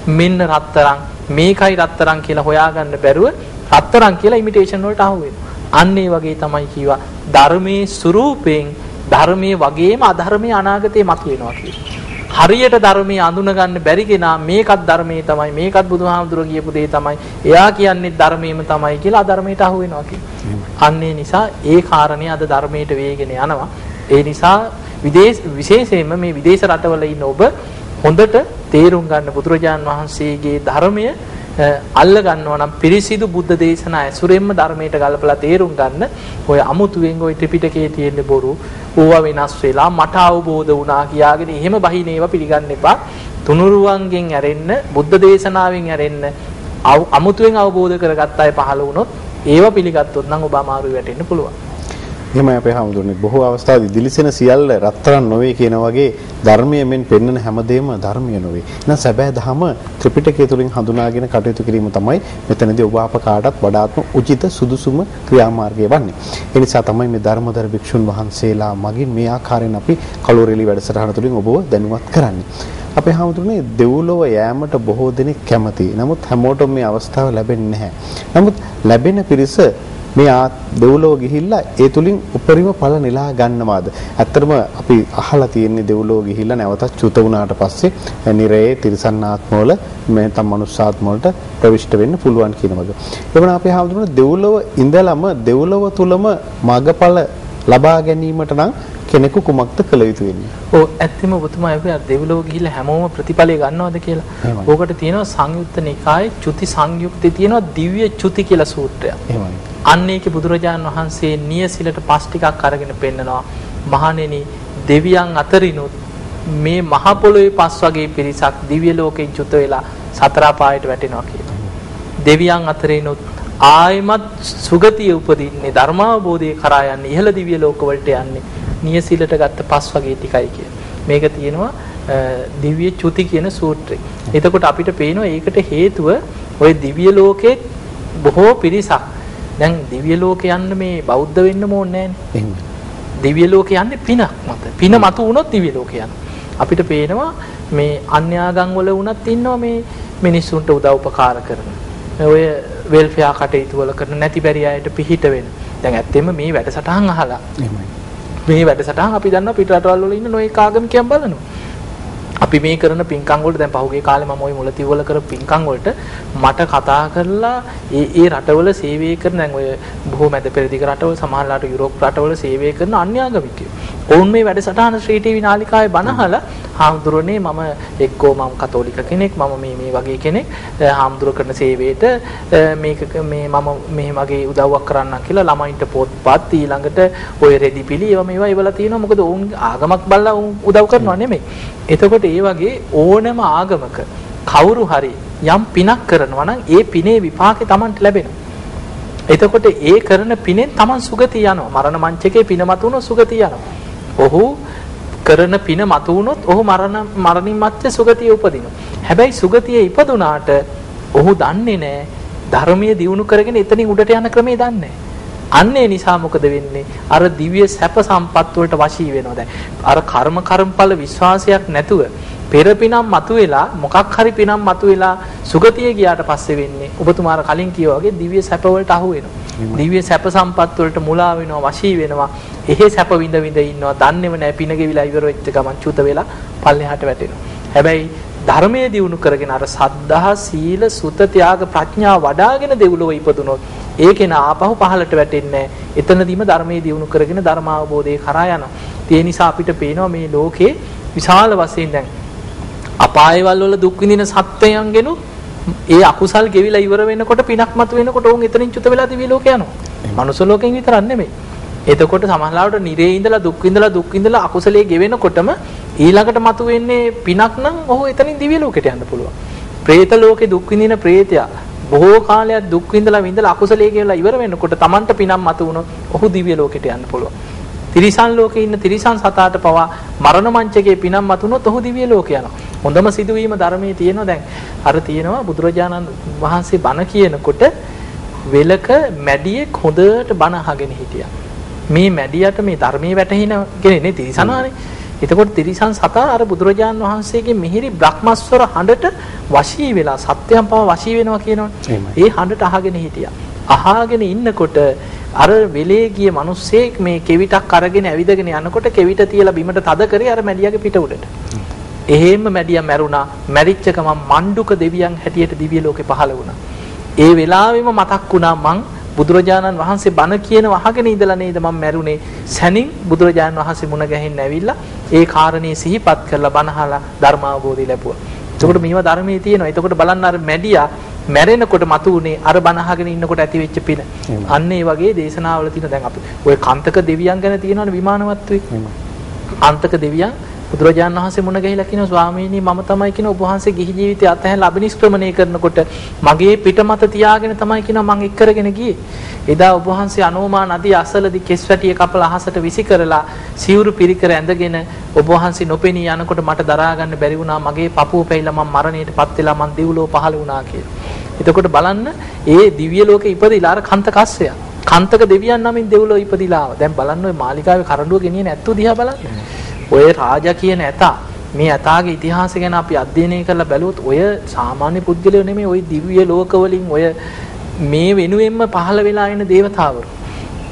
මෙන්න රත්තරන් මේකයි රත්තරන් කියලා හොයාගන්න බැරුව රත්තරන් කියලා ඉමිටේෂන් වලට අහු වෙනවා. අන්න ඒ වගේ තමයි කිව්වා ධර්මයේ ස්වරූපයෙන් ධර්මයේ වගේම අධර්මයේ අනාගතේ මතුවෙනවා කියන්නේ. හරියට ධර්මයේ අඳුන ගන්න බැරි කෙනා මේකත් ධර්මයේ තමයි මේකත් බුදුහාමුදුරුවෝ කියපු දේ තමයි එයා කියන්නේ ධර්මයේම තමයි කියලා අධර්මයට අහු වෙනවා කියන්නේ. අන්නේ නිසා ඒ කාරණේ අද ධර්මයට වේගෙන යනවා. ඒ නිසා විදේශ විශේෂයෙන්ම මේ විදේශ රටවල ඉන්න ඔබ හොඳට තේරුම් ගන්න බුදුරජාන් වහන්සේගේ ධර්මය අල්ල ගන්නවා නම් පිරිසිදු බුද්ධ දේශනා ඇසුරෙන්ම ධර්මයට ගලපලා තේරුම් ගන්න ඔය අමුතුවෙන් ওই ත්‍රිපිටකයේ තියෙන බොරු ඕවා වෙනස් වෙලා මට අවබෝධ වුණා කියාගෙන එහෙම බහින ඒවා පිළිගන්න එපා. තුනුරුවන්ගෙන් ඇරෙන්න බුද්ධ දේශනාවෙන් ඇරෙන්න අමුතුවෙන් අවබෝධ කරගත්ත අය පහළ වුණොත් ඒවා පිළිගත්තොත් නම් ඔබ අමාරු වැටෙන්න පුළුවන්. එහෙමයි අපේ හැමදෙන්නේ බොහෝ අවස්ථාවේදී දිලිසෙන සියල්ල රත්තරන් නොවේ කියන වගේ ධර්මයේ මෙන් පෙන්වන හැමදේම ධර්මීය නොවේ. එහෙනම් සැබෑ ධම ත්‍රිපිටකය තුලින් හඳුනාගෙන කටයුතු කිරීම තමයි මෙතනදී ඔබ අප කාටත් වඩාත්ම උචිත සුදුසුම ක්‍රියාමාර්ගය වන්නේ. ඒ නිසා තමයි මේ ධර්මදර භික්ෂුන් වහන්සේලා මගින් මේ ආකාරයෙන් අපි කලෝරෙලි වැඩසටහන තුලින් ඔබව දැනුවත් කරන්නේ. අපේ හැමතුනේ දෙව්ලොව යෑමට බොහෝ දෙනෙක් කැමතියි. නමුත් හැමෝටම මේ අවස්ථාව ලැබෙන්නේ නැහැ. නමුත් ලැබෙන පිරිස මේ දෙව්ලොව ගිහිල්ලා ඒ තුලින් උපරිම ඵල නෙලා ගන්නවාද ඇත්තටම අපි අහලා තියෙන්නේ දෙව්ලොව ගිහිල්ලා නැවතත් චුත වුණාට පස්සේ නිරයේ තිරිසන්නාත්මවල මේ තම මනුස්සාත්ම වලට ප්‍රවිෂ්ඨ වෙන්න පුළුවන් කියන වගේ. එවන අපේ හාමුදුරුවෝ දෙව්ලොව ඉඳලම දෙව්ලොව තුලම මගඵල ලබා ගැනීමට නම් කෙනෙකු කුමක්ද කළ යුතු වෙන්නේ? ඔව් ඇත්තම ඔබතුමා අර දෙව්ලොව ගිහිල්ලා හැමෝම ප්‍රතිඵලය ගන්නවද කියලා. ඕකට තියෙනවා සංයුත්ත නිකායේ චුති සංයුක්තේ තියෙනවා දිව්‍ය චුති කියලා සූත්‍රයක්. එහෙමයි. අන්න ඒකේ බුදුරජාණන් වහන්සේ නියසිලට පස් ටිකක් අරගෙන පෙන්නනවා මහණෙනි දෙවියන් අතරිනුත් මේ මහ පොළොවේ පස් වගේ පිරිසක් දිව්‍ය ලෝකෙන් චුත වෙලා සතර පායට වැටෙනවා කියලා. දෙවියන් අතරිනුත් ආයමත් සුගතිය උපදින්නේ ධර්මාවබෝධය කරා යන්නේ ඉහළ දිව්‍ය ලෝකවලට යන්නේ නියසිලට ගත්ත පස් වගේ ටිකයි කිය. මේක තියෙනවා දිව්‍ය චුති කියන සූත්‍රය. එතකොට අපිට පේනවා ඒකට හේතුව ওই දිව්‍ය ලෝකේ බොහෝ පිරිසක් දැන් දිව්‍ය ලෝකේ යන්න මේ බෞද්ධ වෙන්න ඕනේ නැහැ දිව්‍ය ලෝකේ යන්නේ පිනක් මත. පින මත වුණොත් දිව්‍ය ලෝකේ යන. අපිට පේනවා මේ අන්‍යාගම් වල වුණත් ඉන්නවා මේ මිනිස්සුන්ට උදව් උපකාර කරන. ඔය වෙල්ෆෙයා කටයුතු වල කරන නැති බැරි අයට පිහිට වෙන. දැන් ඇත්තෙම මේ වැඩසටහන් අහලා. මේ වැඩසටහන් අපි දන්නවා පිට රටවල් වල ඉන්න නොඒක ආගමිකයන් බලනවා. අපි මේ කරන පින්කම් වලට දැන් පහුගිය කාලේ මම ওই මුලතිව් වල කර පින්කම් වලට මට කතා කරලා ඒ ඒ රටවල සේවය කරන දැන් ඔය බොහෝ මැද පෙරදිග රටවල සමහරලාට යුරෝප් රටවල සේවය කරන අන්‍යාගමිකයෝ. ඔවුන් මේ වැඩසටහන ශ්‍රී ටීවී නාලිකාවේ බනහලා හාමුදුරනේ මම එක්කෝ මම කතෝලික කෙනෙක් මම මේ මේ වගේ කෙනෙක් හාමුදුර කරන සේවයට මේක මේ මම මේ වගේ උදව්වක් කරන්නම් කියලා ළමයින්ට පොත්පත් ඊළඟට ඔය රෙදි පිළි ඒවා මේවා ඒවලා තියෙනවා මොකද ඔවුන් ආගමක් බලලා උදව් කරනවා නෙමෙයි. එතකොට ඒ වගේ ඕනම ආගමක කවුරු හරි යම් පිනක් කරනවා නම් ඒ පිනේ විපාකේ Tamanට ලැබෙනවා. එතකොට ඒ කරන පිනෙන් Taman සුගතිය යනවා. මරණ මංචකේ පින මතුනොත් සුගතිය යනවා. ඔහු කරන පින මතු වුණොත් ඔහු මරණ මරණින් මත්තේ සුගතිය උපදිනවා. හැබැයි සුගතියේ ඉපදුනාට ඔහු දන්නේ නැහැ ධර්මයේ දියුණු කරගෙන එතනින් උඩට යන ක්‍රමේ දන්නේ නැහැ. අන්න ඒ නිසා මොකද වෙන්නේ? අර දිව්‍ය සැප සම්පත් වලට වශී වෙනවා දැන්. අර කර්ම කර්මඵල විශ්වාසයක් නැතුව පෙර පිනම් මතුවෙලා මොකක් හරි පිනම් මතුවෙලා සුගතිය ගියාට පස්සේ වෙන්නේ ඔබතුමාර කලින් කිව්වා වගේ දිව්‍ය සැප වලට අහු වෙනවා. දිව්‍ය සැප සම්පත් වලට මුලා වෙනවා, වශී වෙනවා. එහෙ සැප විඳ විඳ ඉන්නවා. දන්නේම නැහැ පින ගෙවිලා ඉවර වෙච්ච ගමන් චුත වෙලා පල්ලෙහාට වැටෙනවා. හැබැයි ධර්මයේ දියුණු කරගෙන අර සද්ධා සීල සුත ත්‍යාග ප්‍රඥා වඩාගෙන දෙව්ලොව ඉපදුනොත් ඒකේන ආපහු පහලට වැටෙන්නේ එතනදීම ධර්මයේ දියුණු කරගෙන ධර්ම අවබෝධය කරා යනවා. ඒ නිසා අපිට පේනවා මේ ලෝකේ විශාල වශයෙන් දැන් අපායවල වල දුක් විඳින සත්වයන්ගෙන ඒ අකුසල් ගෙවිලා ඉවර වෙනකොට පිනක් මත වෙනකොට උන් එතනින් චුත වෙලා දිවි ලෝක යනවා. මනුස්ස ලෝකෙන් විතරක් නෙමෙයි. එතකොට සමහරවිට නිරේ ඉඳලා දුක් විඳලා දුක් විඳලා අකුසලයේ ගෙවෙනකොටම ඊළඟට මතු වෙන්නේ පිනක් නම් ඔහු එතනින් දිවි ලෝකයට යන්න පුළුවන්. പ്രേත ලෝකේ දුක් විඳින പ്രേතයා බොහෝ කාලයක් දුක් විඳලා විඳලා අකුසලයේ ගෙවලා ඉවර වෙනකොට Tamanට පිනක් මතු වුණොත් ඔහු දිව්‍ය ලෝකයට යන්න පුළුවන්. තිරිසන් ලෝකේ ඉන්න තිරිසන් සතාට පවා මරණ මංචකයේ පිනක් මතුනොත් ඔහු දිව්‍ය ලෝක යනවා. හොඳම සිදුවීම ධර්මයේ තියෙනවා දැන් අර තියෙනවා බුදුරජාණන් වහන්සේ බණ කියනකොට වෙලක මැඩියෙක් හොඳට බණ අහගෙන හිටියා. මේ මැඩියට මේ ධර්මයේ වැටහින කෙනේ තිරිසනානේ. එතකොට තිරිසන් සතා අර බුදුරජාණන් වහන්සේගේ මිහිරි බ්‍රහ්මස්වර හඬට වශී වෙලා සත්‍යම් පව වශී වෙනවා කියනවනේ. ඒ හඬට අහගෙන හිටියා. අහගෙන ඉන්නකොට අර වෙලේ ගිය මිනිස්සෙක් මේ කෙවිතක් අරගෙන ඇවිදගෙන යනකොට කෙවිත තියලා බිමට තද කරේ අර මැඩියාගේ පිට උඩට. එහෙම මැඩියා මැරුණා. මැරිච්ච ගමන් මණ්ඩුක දෙවියන් හැටියට දිව්‍ය ලෝකේ පහළ වුණා. ඒ වෙලාවෙම මතක් වුණා මං බුදුරජාණන් වහන්සේ බණ කියන වහගෙන ඉඳලා නේද මම මැරුණේ සැනින් බුදුරජාණන් වහන්සේ මුණ ගැහින්න ඇවිල්ලා ඒ කාරණේ සිහිපත් කරලා බණහලා ධර්ම අවබෝධය ලැබුවා. එතකොට මේවා ධර්මයේ තියෙනවා. එතකොට බලන්න අර මැඩියා මැරෙනකොට මතු උනේ අර බණ අහගෙන ඉන්නකොට ඇති වෙච්ච පින. අන්න ඒ වගේ දේශනාවල තියෙන දැන් අපි ඔය කාන්තක දෙවියන් ගැන තියෙනවනේ විමානවත්වේ. අන්තක දෙවියන් බුදුරජාණන් වහන්සේ මුණ ගැහිලා කියනවා ස්වාමීනි මම තමයි කියන ඔබ වහන්සේ ගිහි ජීවිතය අතහැරලා අබිනිෂ්ක්‍රමණය කරනකොට මගේ පිට මත තියාගෙන තමයි කියනවා මං එක් කරගෙන ගියේ. එදා ඔබ වහන්සේ අනෝමා නදී අසලදී කෙස් වැටිය කපලා අහසට විසි කරලා සිවුරු පිරිකර ඇඳගෙන ඔබ වහන්සේ නොපෙනී යනකොට මට දරා ගන්න බැරි වුණා මගේ පපුව පැහිලා මම මරණයටපත් වෙලා මං දිව්ලෝ පහළ වුණා කියලා. එතකොට බලන්න ඒ දිව්‍ය ලෝකේ ඉපදිලා අර කන්ත කස්සය. කන්තක දෙවියන් නමින් දෙව්ලෝ ඉපදිලා ආවා. දැන් බලන්න ওই මාලිකාවේ කරඬුව ගෙනියන ඇත්තු දිහා බලන්න. ඔය රාජා කියන ඇතා මේ ඇතාගේ ඉතිහාසය ගැන අපි අධ්‍යයනය කරලා බැලුවොත් ඔය සාමාන්‍ය පුද්ගලයෝ නෙමෙයි ඔය දිව්‍ය ලෝකවලින් ඔය මේ වෙනුවෙන්ම පහළ වෙලා එන దేవතාවරු.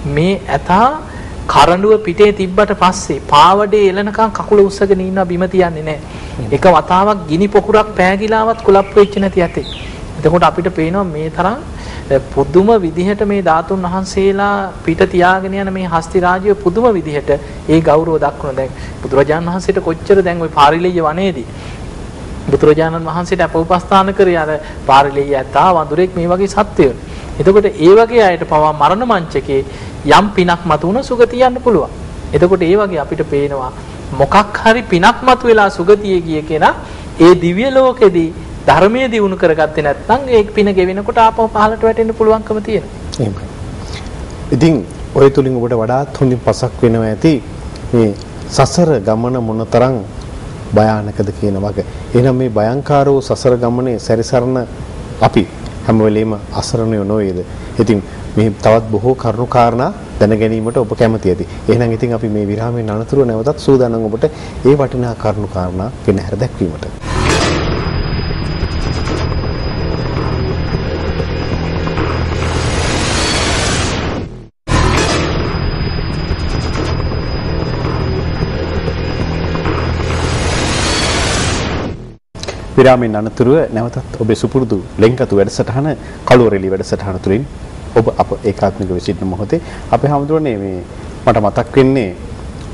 මේ ඇතා කරඬුව පිටේ තිබ්බට පස්සේ පාවඩේ එලනකම් කකුල උස්සගෙන ඉන්නවා බිම තියන්නේ නැහැ. එක වතාවක් ගිනි පොකුරක් පෑගිලාවත් කුලප් වෙච්ච නැති ඇතේ. එතකොට අපිට පේනවා මේ තරම් පුදුම විදිහට මේ ධාතුන් වහන්සේලා පිට තියාගෙන යන මේ හස්ති රාජ්‍ය පුදුම විදිහට ඒ ගෞරව දක්වන දැන් බුදුරජාණන් වහන්සේට කොච්චර දැන් ওই පාරිලෙය වනේදී බුදුරජාණන් වහන්සේට අප උපස්ථාන කරේ අර පාරිලෙය ඇතා වඳුරෙක් මේ වගේ සත්වයෝ. එතකොට ඒ වගේ අයට පවා මරණ මංචකේ යම් පිනක් මතු වුණ සුගතිය යන්න පුළුවන්. එතකොට ඒ වගේ අපිට පේනවා මොකක් හරි පිනක් මතු වෙලා සුගතිය ගිය කෙනා ඒ දිව්‍ය ලෝකෙදී ධර්මයේ දිනු කරගත්තේ නැත්නම් ඒ පින ගෙවෙනකොට ආපහු පහලට වැටෙන්න පුළුවන්කම තියෙනවා. එහෙමයි. ඉතින් ඔය තුලින් ඔබට වඩාත් හොඳින් පසක් වෙනවා ඇති මේ සසර ගමන මොනතරම් භයානකද කියන වගේ. එහෙනම් මේ භයංකාර වූ සසර ගමනේ සැරිසරන අපි හැම වෙලෙම අසරණයෝ නොවේද? ඉතින් මේ තවත් බොහෝ කරුණු කාරණා දැන ගැනීමට ඔබ කැමති ඇති. එහෙනම් ඉතින් අපි මේ විරාමයෙන් අනතුරුව නැවතත් සූදානම් ඔබට ඒ වටිනා කරුණු කාරණා ගෙනහැර දැක්වීමට. විරාමයෙන් අනතුරුව නැවතත් ඔබේ සුපුරුදු ලෙන්කතු වැඩසටහන කළුවරෙලි වැඩසටහන තුලින් ඔබ අප ඒකාත්මික විසිටන මොහොතේ අපේ හැමදෙරෝනේ මේ මට මතක් වෙන්නේ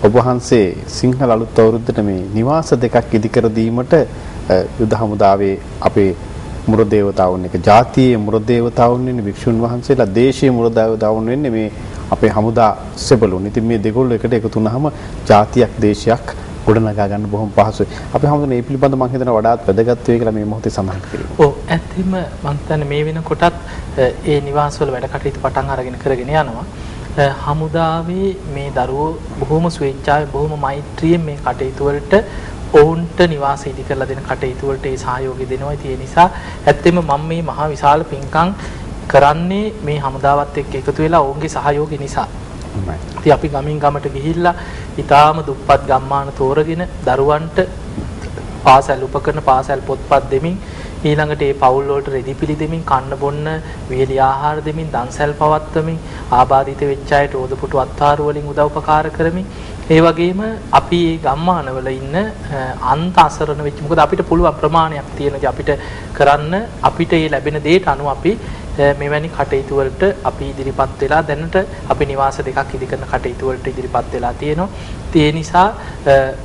ඔබ වහන්සේ සිංහල අලුත් අවුරුද්දට මේ නිවාස දෙකක් ඉදිකර දීමට යුද හමුදාවේ අපේ මුර දේවතාවුන් එක ජාතියේ මුර දේවතාවුන් වෙන්නේ වික්ෂුන් වහන්සේලා දේශීය මුර දේවතාවුන් වෙන්නේ මේ අපේ හමුදා සෙබළුන්. ඉතින් මේ දෙගොල්ලෝ එකට එකතු වුනහම ජාතියක් දේශයක් ගොඩනගා ගන්න බොහොම පහසුයි. අපි හැමෝටම මේ පිළිබඳව මම හිතනවා වඩාත් වැදගත් වෙයි කියලා මේ මොහොතේ සඳහන් කිරීම. ඔව් ඇත්තම මම හිතන්නේ මේ වෙනකොටත් ඒ නිවාසවල වැඩ කටයුතු පටන් අරගෙන කරගෙන යනවා. හමුදාවේ මේ දරුවෝ බොහොම ස්වේච්ඡාවෙන් බොහොම මෛත්‍රියෙන් මේ කටයුතු වලට ඔවුන්ට නිවාස ඉදි කරලා දෙන කටයුතු වලට ඒ සහයෝගය දෙනවා. ඒ නිසා ඇත්තෙම මම මේ මහා විශාල පින්කම් කරන්නේ මේ හමුදාවත් එක්ක එකතු වෙලා ඔවුන්ගේ සහයෝගය නිසා. ඉතින් අපි ගමින් ගමට ගිහිල්ලා ඊටාම දුප්පත් ගම්මාන තෝරගෙන දරුවන්ට පාසල් උපකරණ පාසල් පොත්පත් දෙමින් ඊළඟට ඒ පවුල් වලට රෙදි පිළි දෙමින් කන්න බොන්න වියලි ආහාර දෙමින් දන්සැල් පවත්වමින් ආබාධිත වෙච්ච අයට රෝදපුටු අත්හාරු වලින් උදව්පකාර කරමින් ඒ වගේම අපි මේ ගම්මානවල ඉන්න අන්ත අසරණ වෙච්ච මොකද අපිට පුළුවන් ප්‍රමාණයක් තියෙන අපිට කරන්න අපිට මේ ලැබෙන දේට අනුව අපි මෙවැනි කටයුතු වලට අපි ඉදිරිපත් වෙලා දැනට අපි නිවාස දෙකක් ඉදි කරන කටයුතු වලට ඉදිරිපත් වෙලා තියෙනවා. ඒ නිසා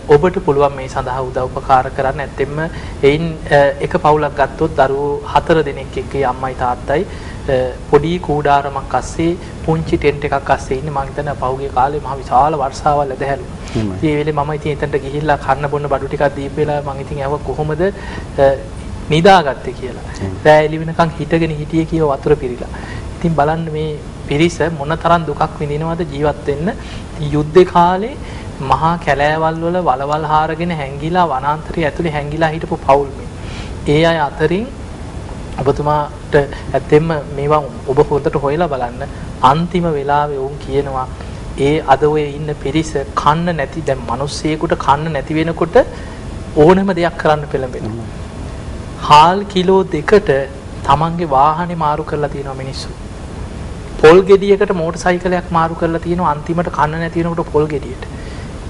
ඔබට පුළුවන් මේ සඳහා උදව් උපකාර කරන්න. ඇත්තෙන්ම එයින් එක පවුලක් ගත්තොත් දරුවෝ හතර දෙනෙක් එක්ක අම්මයි තාත්තයි පොඩි කූඩාරමක් අස්සේ පුංචි ටෙන්ට් එකක් අස්සේ ඉන්නේ මම හිතන්නේ පහුගිය කාලේ මහ විශාල වර්ෂාවල් ඇදහැලු. ඒ වෙලේ මම ඉතින් එතනට ගිහිල්ලා කන්න බොන්න බඩු ටිකක් දීපෙලා මම ඉතින් ඇහුවා කොහොමද නිදාගත්තේ කියලා. රෑ එළි වෙනකන් හිටගෙන හිටියේ කියව වතුර පිරීලා. ඉතින් බලන්න මේ පිරිස මොනතරම් දුකක් විඳිනවද ජීවත් වෙන්න. යුද්ධේ කාලේ මහා කැලෑවල් වල වලවල් හාරගෙන හැංගිලා වනාන්තරය ඇතුලේ හැංගිලා හිටපු පවුල්. ඒ අය අතරින් ඔබතුමාට ඇත්තෙන්ම මේවා ඔබ හොඳට හොයලා බලන්න අන්තිම වෙලාවේ වුන් කියනවා ඒ අද ඔය ඉන්න පිරිස කන්න නැති දැන් මිනිස්සෙකුට කන්න නැති වෙනකොට ඕනම දෙයක් කරන්න පෙළඹෙනවා. හාල් කිලෝ දෙකට තමන්ගේ වාහනේ මාරු කරලා තියෙනවා මිනිස්සු. පොල් ගෙඩියකට මෝටර් සයිකලයක් මාරු කරලා තියෙනවා අන්තිමට කන්න නැති වෙනකොට පොල් ගෙඩියට.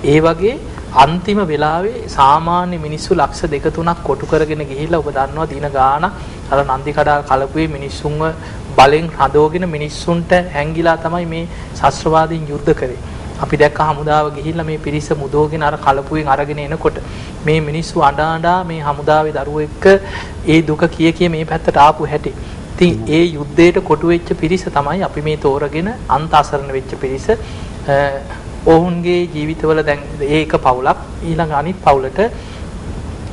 ඒ වගේ අන්තිම වෙලාවේ සාමාන්‍ය මිනිස්සු ලක්ෂ දෙක තුනක් කොටු කරගෙන ගිහිල්ලා ඔබ දන්නවා දින ගාන අර නන්දි කඩා කලපුවේ මිනිස්සුන්ව බලෙන් හදවගෙන මිනිස්සුන්ට හැංගිලා තමයි මේ ශස්ත්‍රවාදීන් යුද්ධ කරේ. අපි දැක්ක හමුදාව ගිහිල්ලා මේ පිරිස මුදෝගෙන අර කලපුවෙන් අරගෙන එනකොට මේ මිනිස්සු අඬා අඬා මේ හමුදාවේ දරුවෝ එක්ක ඒ දුක කිය කිය මේ පැත්තට ආපු හැටි. ඉතින් ඒ යුද්ධයට කොටු වෙච්ච පිරිස තමයි අපි මේ තෝරගෙන අන්ත අසරණ වෙච්ච පිරිස. ඔවුන්ගේ ජීවිතවල දැන් ඒක පවුලක් ඊළඟ අනිත් පවුලට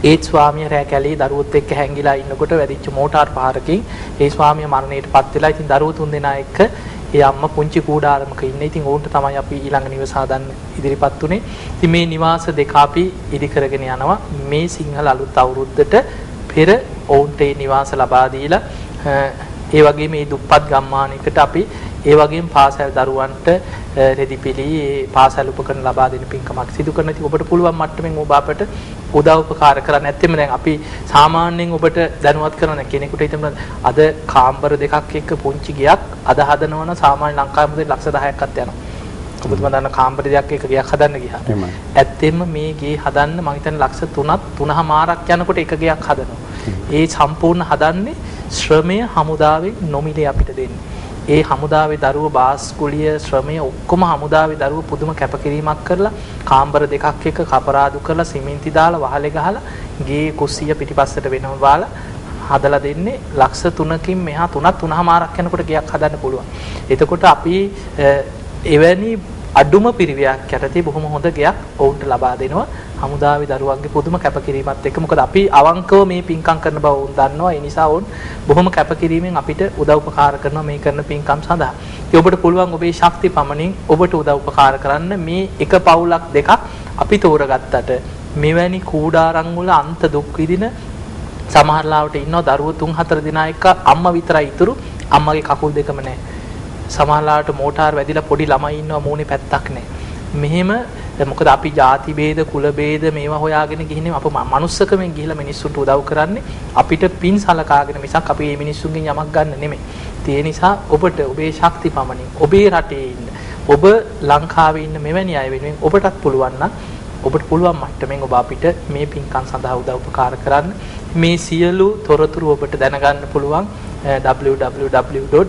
ඒත් ස්වාමියා රෑ කැලේ දරුවොත් එක්ක හැංගිලා ඉන්නකොට වැදිච්ච මෝටාර් පාරකින් ඒ ස්වාමියා මරණයටපත් වෙලා ඉතින් දරුවෝ තුන් දෙනා එක්ක ඒ අම්මා පුංචි කූඩාරමක ඉන්නේ. ඉතින් ඕන්ට තමයි අපි ඊළඟ නිවස හදන්න ඉදිරිපත් උනේ. ඉතින් මේ නිවාස දෙක අපි ඉදි කරගෙන යනවා. මේ සිංහල අලුත් අවුරුද්දට පෙර ඔවුන්ට මේ නිවාස ලබා දීලා ඒ වගේ මේ දුප්පත් ගම්මානයකට අපි ඒ වගේම පාසල් දරුවන්ට රෙදිපිලි පාසල් උපකරණ ලබා දෙන පින්කමක් සිදු කරන ඉතින් ඔබට පුළුවන් මට්ටමින් ඔබ අපට උදව් උපකාර කරන්න නැත්නම් දැන් අපි සාමාන්‍යයෙන් ඔබට දැනුවත් කරන කෙනෙකුට හිතමු අද කාම්බර දෙකක් එක්ක පුංචි ගයක් අද හදනවා නම් සාමාන්‍ය ලංකාවේ මුදල් ලක්ෂ 10ක්වත් යනවා. ඔබතුමා දන්න කාම්බර දෙකක් එක්ක ගයක් හදන්න ගියා. ඇත්තෙන්ම මේ ගේ හදන්න මම හිතන්නේ ලක්ෂ 3ක් 3මාරක් යනකොට එක ගයක් හදනවා. ඒ සම්පූර්ණ හදන්නේ ශ්‍රමය හමුදාවෙන් නොමිලේ අපිට දෙන්නේ. ඒ හමුදාවේ දරුව බාස්කුලිය ශ්‍රමය ඔක්කොම හමුදාවේ දරුව පුදුම කැපකිරීමක් කරලා කාම්බර දෙකක් එක කපරාදු කරලා සිමෙන්ති දාලා වහලේ ගහලා ගේ කුස්සිය පිටිපස්සට වෙනම වාලා හදලා දෙන්නේ ලක්ෂ 3කින් මෙහා 3ක් 3මාරක් යනකොට ගයක් හදන්න පුළුවන්. එතකොට අපි එවැනි අඩුම පිරිවයක් යටතේ බොහොම හොඳ ගයක් ඔවුන්ට ලබා දෙනවා. හමුදාවේ දරුවන්ගේ පුදුම කැපකිරීමත් එක්ක මොකද අපි අවංකව මේ පින්කම් කරන බව උන් දන්නවා ඒ නිසා උන් බොහොම කැපකිරීමෙන් අපිට උදව් උපකාර කරනවා මේ කරන පින්කම් සඳහා. ඒ ඔබට පුළුවන් ඔබේ ශක්ති පමණින් ඔබට උදව් උපකාර කරන්න මේ එක පවුලක් දෙකක් අපි තෝරගත්තට මෙවැනි කූඩාරම් වල අන්ත දුක් විඳින සමහර ලාවට ඉන්නවා දරුවෝ 3-4 දෙනා එක්ක අම්මා විතරයි ඉතුරු අම්මගේ කකුල් දෙකම නැහැ. සමහරලාට මෝටාර වැදිලා පොඩි ළමයි ඉන්නවා මූණේ පැත්තක් නැහැ මෙහෙම මොකද අපි ಜಾති ભેද කුල ભેද මේවා හොයාගෙන ගිහිනේ අප මනුස්සකමෙන් ගිහිලා මිනිස්සුන්ට උදව් කරන්නේ අපිට පින් සලකාගෙන මිසක් අපි මේ මිනිස්සුන්ගෙන් යමක් ගන්න නෙමෙයි. ඒ නිසා ඔබට ඔබේ ශක්ති පමණින් ඔබේ රටේ ඉන්න ඔබ ලංකාවේ ඉන්න මෙවැනි අය වෙනුවෙන් ඔබටත් පුළුවන් නම් ඔබට පුළුවන් මට්ටමින් ඔබ අපිට මේ පින්කම් සඳහා උදව් උපකාර කරන්න. මේ සියලු තොරතුරු ඔබට දැනගන්න පුළුවන් www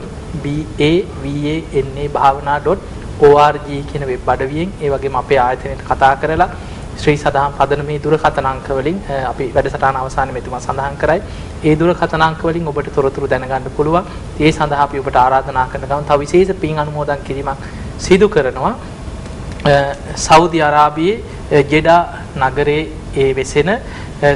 ORG කියන වෙබ් අඩවියෙන් ඒ වගේම අපේ ආයතනයට කතා කරලා ශ්‍රී සදාම් පදනමේ දුරකථන අංක වලින් අපි වැඩසටහන අවසානයේ මෙතුමා සඳහන් කරයි. ඒ දුරකථන අංක වලින් ඔබට තොරතුරු දැනගන්න පුළුවන්. ඒ සඳහා අපි ඔබට ආරාධනා කරන ගමන් තව විශේෂ පින් අනුමෝදන් කිරීමක් සිදු කරනවා. සෞදි අරාබියේ ජෙඩා නගරයේ ඒ වෙසෙන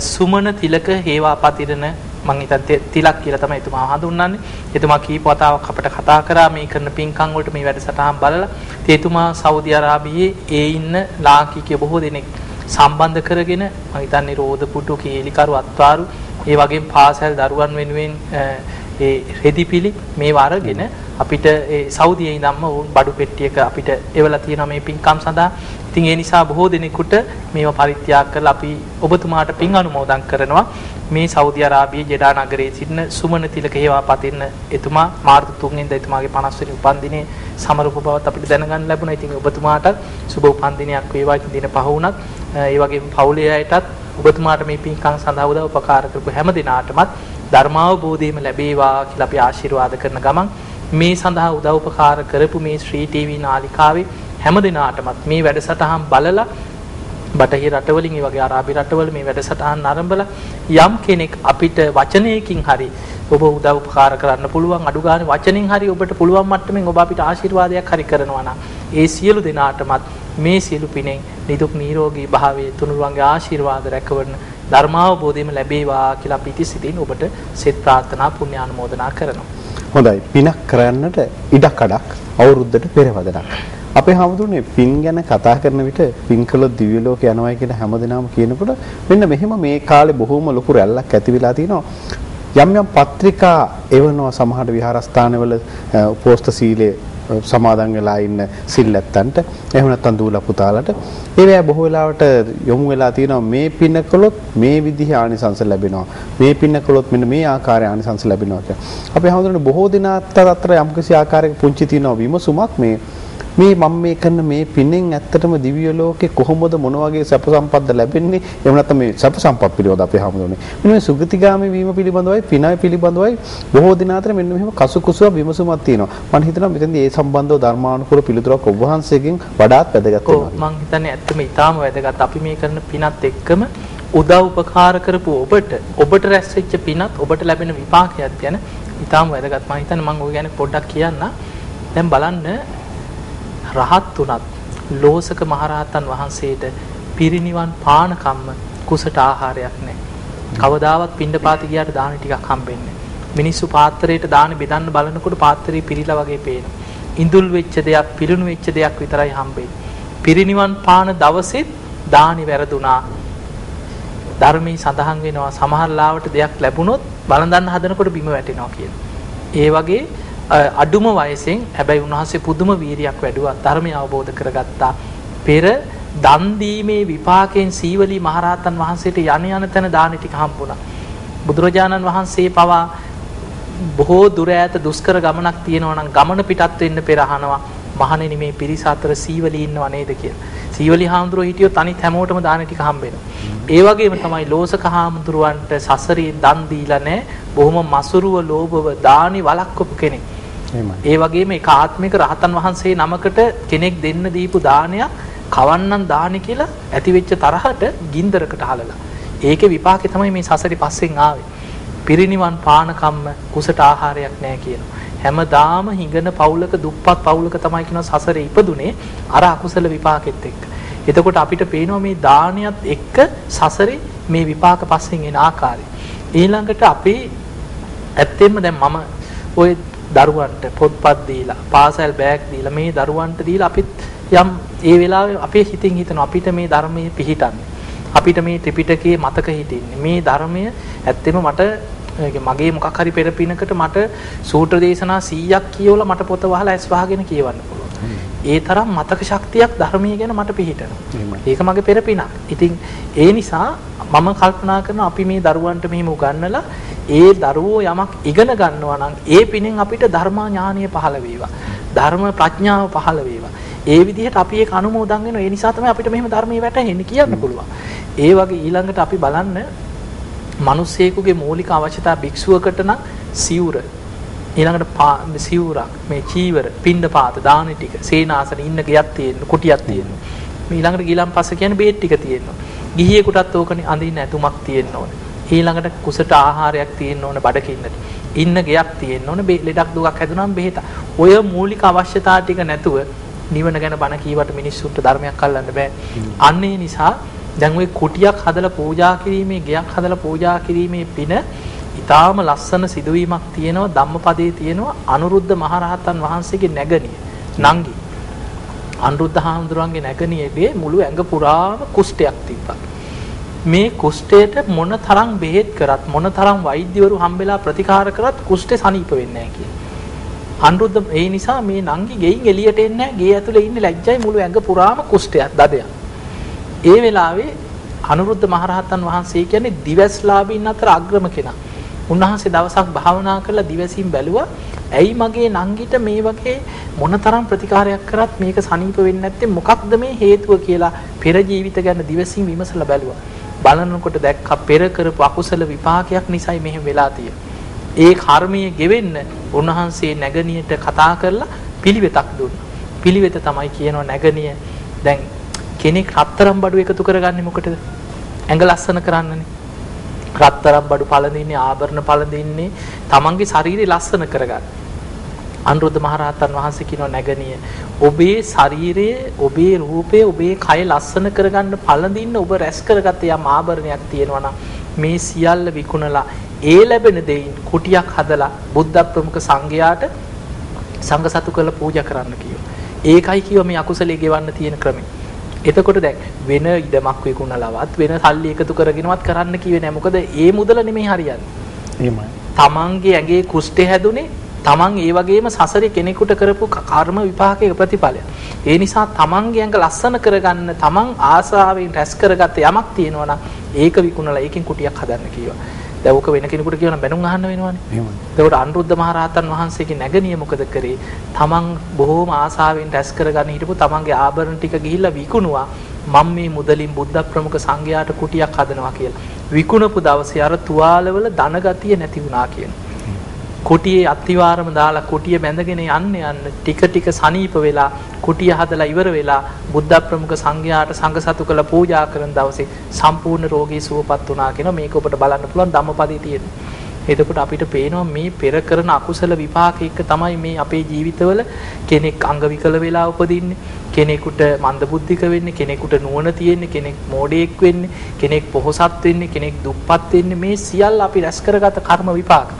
සුමන තිලක හේවාපතිරණ මං හිතන්නේ තිලක් කියලා තමයි එතුමා හඳුන්වන්නේ. එතුමා කීප වතාවක් අපිට කතා කරා මේ කරන පින්කම් වලට මේ වැඩසටහන් බලලා. ඉතින් එතුමා සෞදි අරාබියේ ඒ ඉන්න ලාංකිකය බොහෝ දෙනෙක් සම්බන්ධ කරගෙන මම හිතන්නේ රෝද පුටු කීලිකරු අත්වාරු ඒ වගේම පාසල් දරුවන් වෙනුවෙන් ඒ රෙදිපිලි මේවා අරගෙන අපිට ඒ සෞදියේ ඉඳන්ම උන් බඩු පෙට්ටියක අපිට එවලා තියෙනවා මේ පින්කම් සඳහා. ඉතින් ඒ නිසා බොහෝ දෙනෙකුට මේවා පරිත්‍යාග කරලා අපි ඔබතුමාට පින් අනුමෝදන් කරනවා. මේ සෞදි අරාබියේ ජෙඩා නගරයේ සිටින සුමන තිලක හේවා පතින්න එතුමා මාර්තු 3 වෙනිදා එතුමාගේ 50 වෙනි උපන්දිනයේ සමරූප බවත් අපිට දැනගන්න ලැබුණා. ඉතින් ඔබතුමාට සුබ උපන්දිනයක් වේවා. ඉතින් දින පහ වුණත් ඒ වගේම පවුලේ අයටත් ඔබතුමාට මේ පින්කම් සඳහා උදව් උපකාර කරපු හැම දිනාටමත් ධර්මාවබෝධයම ලැබේවා කියලා අපි ආශිර්වාද කරන ගමන් මේ සඳහා උදව් උපකාර කරපු මේ ශ්‍රී ටීවී නාලිකාවේ හැම දිනාටමත් මේ වැඩසටහන් බලලා බටහිර රටවලින් ඒ වගේ අරාබි රටවල මේ වැඩසටහන් ආරම්භලා යම් කෙනෙක් අපිට වචනයකින් හරි ඔබ උදව් උපකාර කරන්න පුළුවන් අඩු ගානේ වචනෙන් හරි ඔබට පුළුවන් මට්ටමින් ඔබ අපිට ආශිර්වාදයක් හරි කරනවා නම් ඒ සියලු දෙනාටමත් මේ සියලු පිනෙන් නිදුක් නිරෝගී භාවයේ තුනුරුවන්ගේ ආශිර්වාද රැකවරන ධර්මාවබෝධයම ලැබේවා කියලා අපි ඉතිසිතින් ඔබට සෙත් ප්‍රාර්ථනා පුණ්‍යානුමෝදනා කරනවා. හොඳයි පිනක් කරන්නට ඉඩක් අඩක් අවුරුද්දට පෙරවදනක්. අපේ හැමදෙන්නේ පින් ගැන කතා කරන විට පින් කළොත් දිව්‍ය ලෝක යනවායි කියලා හැමදෙනාම කියනකොට මෙන්න මෙහෙම මේ කාලේ බොහොම ලොකු රැල්ලක් ඇති වෙලා තිනවා. යම් යම් පත්‍රිකා එවනවා සමහර විහාරස්ථානවල උපෝස්ත සීලයේ සමාදන් වෙලා ඉන්න සිල්ලැත්තන්ට එහෙම නැත්නම් දූලා පුතාලට ඒවැය බොහෝ වෙලාවට යොමු වෙලා තියෙනවා මේ පින කළොත් මේ විදිහේ ආනිසංස ලැබෙනවා මේ පින කළොත් මෙන්න මේ ආකාරයේ ආනිසංස ලැබෙනවා කියලා. අපි හැමෝටම බොහෝ දිනකට අතර යම්කිසි ආකාරයක පුංචි තියෙනවා විමසුමක් මේ මේ මම මේ කරන මේ පිනෙන් ඇත්තටම දිව්‍ය ලෝකේ කොහොමද මොන වගේ සැප සම්පත්ද ලැබෙන්නේ? එහෙම නැත්නම් මේ සැප සම්පත් පිළිබඳ අපි හමුදුනේ මෙන්න මේ සුගතිගාමී වීම පිළිබඳවයි පිනයි පිළිබඳවයි බොහෝ දින අතර මෙන්න මෙහෙම කසුකුසුව විමසුමක් තියෙනවා. මම හිතනවා මෙතනදී ඒ සම්බන්ධව ධර්මානුකූල පිළිතුරක් ඔබ වහන්සේගෙන් වඩාත් වැදගත් වෙනවා. මම හිතන්නේ ඇත්තම ඊටාම වැදගත්. අපි මේ කරන පිනත් එක්කම උදව් උපකාර කරපු ඔබට ඔබට රැස් වෙච්ච පිනත් ඔබට ලැබෙන විපාකයක් ගැන ඊටාම වැදගත්. මම හිතන්නේ මම ඔය ගැන පොඩ්ඩක් කියන්න. දැන් බලන්න රහත් උනත් ලෝසක මහරහතන් වහන්සේට පිරිනිවන් පාන කම්ම කුසට ආහාරයක් නැහැ. කවදාවත් පින්ඩපාත ගියාට දාන ටිකක් හම්බෙන්නේ මිනිස්සු පාත්‍රයට දාන බෙදන්න බලනකොට පාත්‍රේ පිරීලා වගේ පේනවා. ඉඳුල් වෙච්ච දෙයක්, පිරුණු වෙච්ච දෙයක් විතරයි හම්බෙන්නේ. පිරිනිවන් පාන දවසෙත් දානි වැරදුනා. ධර්මයේ සඳහන් වෙනවා සමහර ලාවට දෙයක් ලැබුණොත් බලඳන්න හදනකොට බිම වැටෙනවා කියලා. ඒ වගේ අඩුම වයසෙන් හැබැයි උන්වහන්සේ පුදුම වීරියක් වැඩුවා ධර්මය අවබෝධ කරගත්තා. පෙර දන් දීමේ විපාකයෙන් සීවලී මහරහතන් වහන්සේට යන යන තැන දාන ටික හම්බුණා. බුදුරජාණන් වහන්සේ පවා බොහෝ දුර ඈත දුෂ්කර ගමනක් තියෙනවා නම් ගමන පිටත් වෙන්න පෙර අහනවා. මහණෙනි මේ පිරිස අතර සීවලී ඉන්නව නේද කියලා. සීවලි හාමුදුරුවෝ හිටියොත් අනිත් හැමෝටම දාන ටික හම්බෙනවා. ඒ වගේම තමයි ලෝසක හාමුදුරුවන්ට සසරේ දන් දීලා නැහැ. බොහොම මසුරුව ලෝභව දානි වළක්වපු කෙනෙක්. ඒ වගේම එක ආත්මික රහතන් වහන්සේ නමකට කෙනෙක් දෙන්න දීපු දානයක් කවන්නම් දානි කියලා ඇතිවෙච්ච තරහට ගින්දරකට හලලා. ඒකේ විපාකේ තමයි මේ සසරි පස්සෙන් ආවේ. පිරිනිවන් පානකම්ම කුසට ආහාරයක් නැහැ කියනවා. හැමදාම හිඟන පවුලක දුප්පත් පවුලක තමයි කියන සසරේ ඉපදුනේ අර අකුසල විපාකෙත් එක්ක. එතකොට අපිට පේනවා මේ දානියත් එක්ක සසරේ මේ විපාක පස්සෙන් එන ආකාරය. ඊළඟට අපේ ඇත්තෙන්ම දැන් මම ওই දරුවන්ට පොත්පත් දීලා පාසල් බෑග් දීලා මේ දරුවන්ට දීලා අපිත් යම් ඒ වෙලාවේ අපේ හිතින් හිතන අපිට මේ ධර්මයේ පිහිටන්නේ අපිට මේ ත්‍රිපිටකයේ මතක හිටින්නේ මේ ධර්මය ඇත්තෙම මට මගේ මොකක් හරි පෙරපිනකට මට සූත්‍ර දේශනා 100ක් කියවලා මට පොත වහලා ඇස් වහගෙන කියවන්න පුළුවන්. ඒ තරම් මතක ශක්තියක් ධර්මයේ ගැන මට පිහිටනවා. ඒක මගේ පෙරපිනක්. ඉතින් ඒ නිසා මම කල්පනා කරනවා අපි මේ දරුවන්ට මෙහෙම උගන්වලා ඒ දරුවෝ යමක් ඉගෙන ගන්නවා නම් ඒ පිනෙන් අපිට ධර්මා ඥානීය පහළ වේවා. ධර්ම ප්‍රඥාව පහළ වේවා. ඒ විදිහට අපි ඒක අනුමෝදන් වෙනවා. ඒ නිසා තමයි අපිට මෙහෙම ධර්මයේ වැටහෙන්නේ කියන්න පුළුවන්. ඒ වගේ ඊළඟට අපි බලන්න මිනිස්සෙකුගේ මූලික අවශ්‍යතා භික්ෂුවකට නම් සිවුර. ඊළඟට සිවුරක් මේ චීවර පින්ඩපාත දාන ටික සේනාසන ඉන්න ගයක් තියෙන්න කුටියක් තියෙන්න ඊළඟට ගිලන් පස්ස කියන්නේ බේත් ටික තියෙනවා. ගිහියෙකුටත් ඕකනේ අඳින්න ඇතුමක් තියෙන්න ඕනේ. ඊළඟට කුසට ආහාරයක් තියෙන්න ඕනේ බඩකින්නට. ඉන්න ගයක් තියෙන්න ඕනේ ලෙඩක් දුකක් හැදුනම බෙහෙත ඔය මූලික අවශ්‍යතා ටික නැතුව නිවන ගැන බණ කීවට මිනිස්සුන්ට ධර්මයක් අල්ලන්න බෑ. අන්න නිසා දැන් ওই කුටියක් හදලා පූජා කිරීමේ ගයක් හදලා පූජා කිරීමේ පින ඊටාම ලස්සන සිදුවීමක් තියෙනවා ධම්මපදයේ තියෙනවා අනුරුද්ධ මහරහතන් වහන්සේගේ නැගණිය නංගි අනුරුද්ධ හාමුදුරන්ගේ නැගණියගේ මුළු ඇඟ පුරාම කුෂ්ඨයක් තිබ්බා මේ කුෂ්ඨයට මොන තරම් බෙහෙත් කරත් මොන තරම් වෛද්‍යවරු හම්බෙලා ප්‍රතිකාර කරත් කුෂ්ඨේ සනීප වෙන්නේ නැහැ කියලා. අනුරුද්ධ ඒ නිසා මේ නංගි ගෙයින් එළියට එන්නේ නැහැ. ගේ ඇතුලේ ඉන්නේ ලැජ්ජයි මුළු ඇඟ පුරාම කුෂ්ඨයක් දදයක්. ඒ වෙලාවේ අනුරුද්ධ මහරහතන් වහන්සේ කියන්නේ දිවස්ලාභීන් අතර අග්‍රම කෙනා. උන්වහන්සේ දවසක් භාවනා කරලා දිවසින් බැලුවා ඇයි මගේ නංගිට මේ වගේ මොනතරම් ප්‍රතිකාරයක් කරත් මේක සනීප වෙන්නේ නැත්තේ මොකක්ද මේ හේතුව කියලා පෙර ජීවිත ගැන දිවසින් විමසලා බැලුවා. බලනකොට දැක්ක පෙර කරපු අකුසල විපාකයක් නිසායි මෙහෙම වෙලා ඒ කර්මයේ ගෙවෙන්න උන්වහන්සේ නැගණියට කතා කරලා පිළිවෙතක් දුන්නා. පිළිවෙත තමයි කියනවා නැගණිය දැන් කෙනෙක් රත්තරම් බඩු එකතු කරගන්නේ මොකටද? ඇඟ ලස්සන කරන්නනේ. රත්තරම් බඩු පළඳින්නේ ආභරණ පළඳින්නේ තමන්ගේ ශරීරය ලස්සන කරගන්න. අනුරුද්ධ මහරහතන් වහන්සේ කියනවා නැගණිය ඔබේ ශරීරයේ ඔබේ රූපය ඔබේ කය ලස්සන කරගන්න පළඳින්න ඔබ රැස් කරගත්ත යම් ආභරණයක් තියෙනවා නම් මේ සියල්ල විකුණලා ඒ ලැබෙන දෙයින් කුටියක් හදලා බුද්ධ ප්‍රමුඛ සංඝයාට සංඝ සතු කරලා පූජා කරන්න කියෝ. ඒකයි කියව මේ අකුසලයේ ගෙවන්න තියෙන ක්‍රමය. එතකොට දැන් වෙන ඉඩමක් විකුණලවත් වෙන සල්ලි එකතු කරගෙනවත් කරන්න කිව්වේ නෑ. මොකද ඒ මුදල නෙමෙයි හරියන්නේ. එහෙමයි. තමන්ගේ ඇඟේ කුෂ්ඨය හැදුනේ තමන් ඒ වගේම සසරේ කෙනෙකුට කරපු කර්ම විපාකයේ ප්‍රතිඵලය. ඒ නිසා තමන්ගේ ඇඟ ලස්සන කරගන්න තමන් ආසාවෙන් රැස් කරගත්ත යමක් තියෙනවා නම් ඒක විකුණලා ඒකෙන් කුටියක් හදන්න කියනවා. දැන් ඕක වෙන කෙනෙකුට කියවනම් බැනුම් අහන්න වෙනවනේ. එහෙමයි. එතකොට අනුරුද්ධ මහරහතන් වහන්සේගේ නැගණිය මොකද කරේ? තමන් බොහෝම ආසාවෙන් රැස් කරගන්න හිටපු තමන්ගේ ආභරණ ටික ගිහිල්ලා විකුණුවා. මම මේ මුදලින් බුද්ධ ප්‍රමුඛ සංඝයාට කුටියක් හදනවා කියලා. විකුණපු දවසේ අර තුවාලවල ධන ගතිය නැති වුණා කියනවා. කුටියේ අත්තිවාරම දාලා කුටිය බැඳගෙන යන්න යන්න ටික ටික සනීප වෙලා කුටිය හදලා ඉවර වෙලා බුද්ධ ප්‍රමුඛ සංඝයාට සංඝ සතු කළ පූජා කරන දවසේ සම්පූර්ණ රෝගී සුවපත් වුණා කියන මේක ඔබට බලන්න පුළුවන් ධම්මපදයේ තියෙන. එතකොට අපිට පේනවා මේ පෙර කරන අකුසල විපාක එක්ක තමයි මේ අපේ ජීවිතවල කෙනෙක් අංග විකල වෙලා උපදින්නේ කෙනෙකුට මන්දබුද්ධික වෙන්නේ කෙනෙකුට නුවණ තියෙන්නේ කෙනෙක් මෝඩයෙක් වෙන්නේ කෙනෙක් පොහොසත් වෙන්නේ කෙනෙක් දුප්පත් වෙන්නේ මේ සියල්ල අපි රැස් කරගත කර්ම විපාක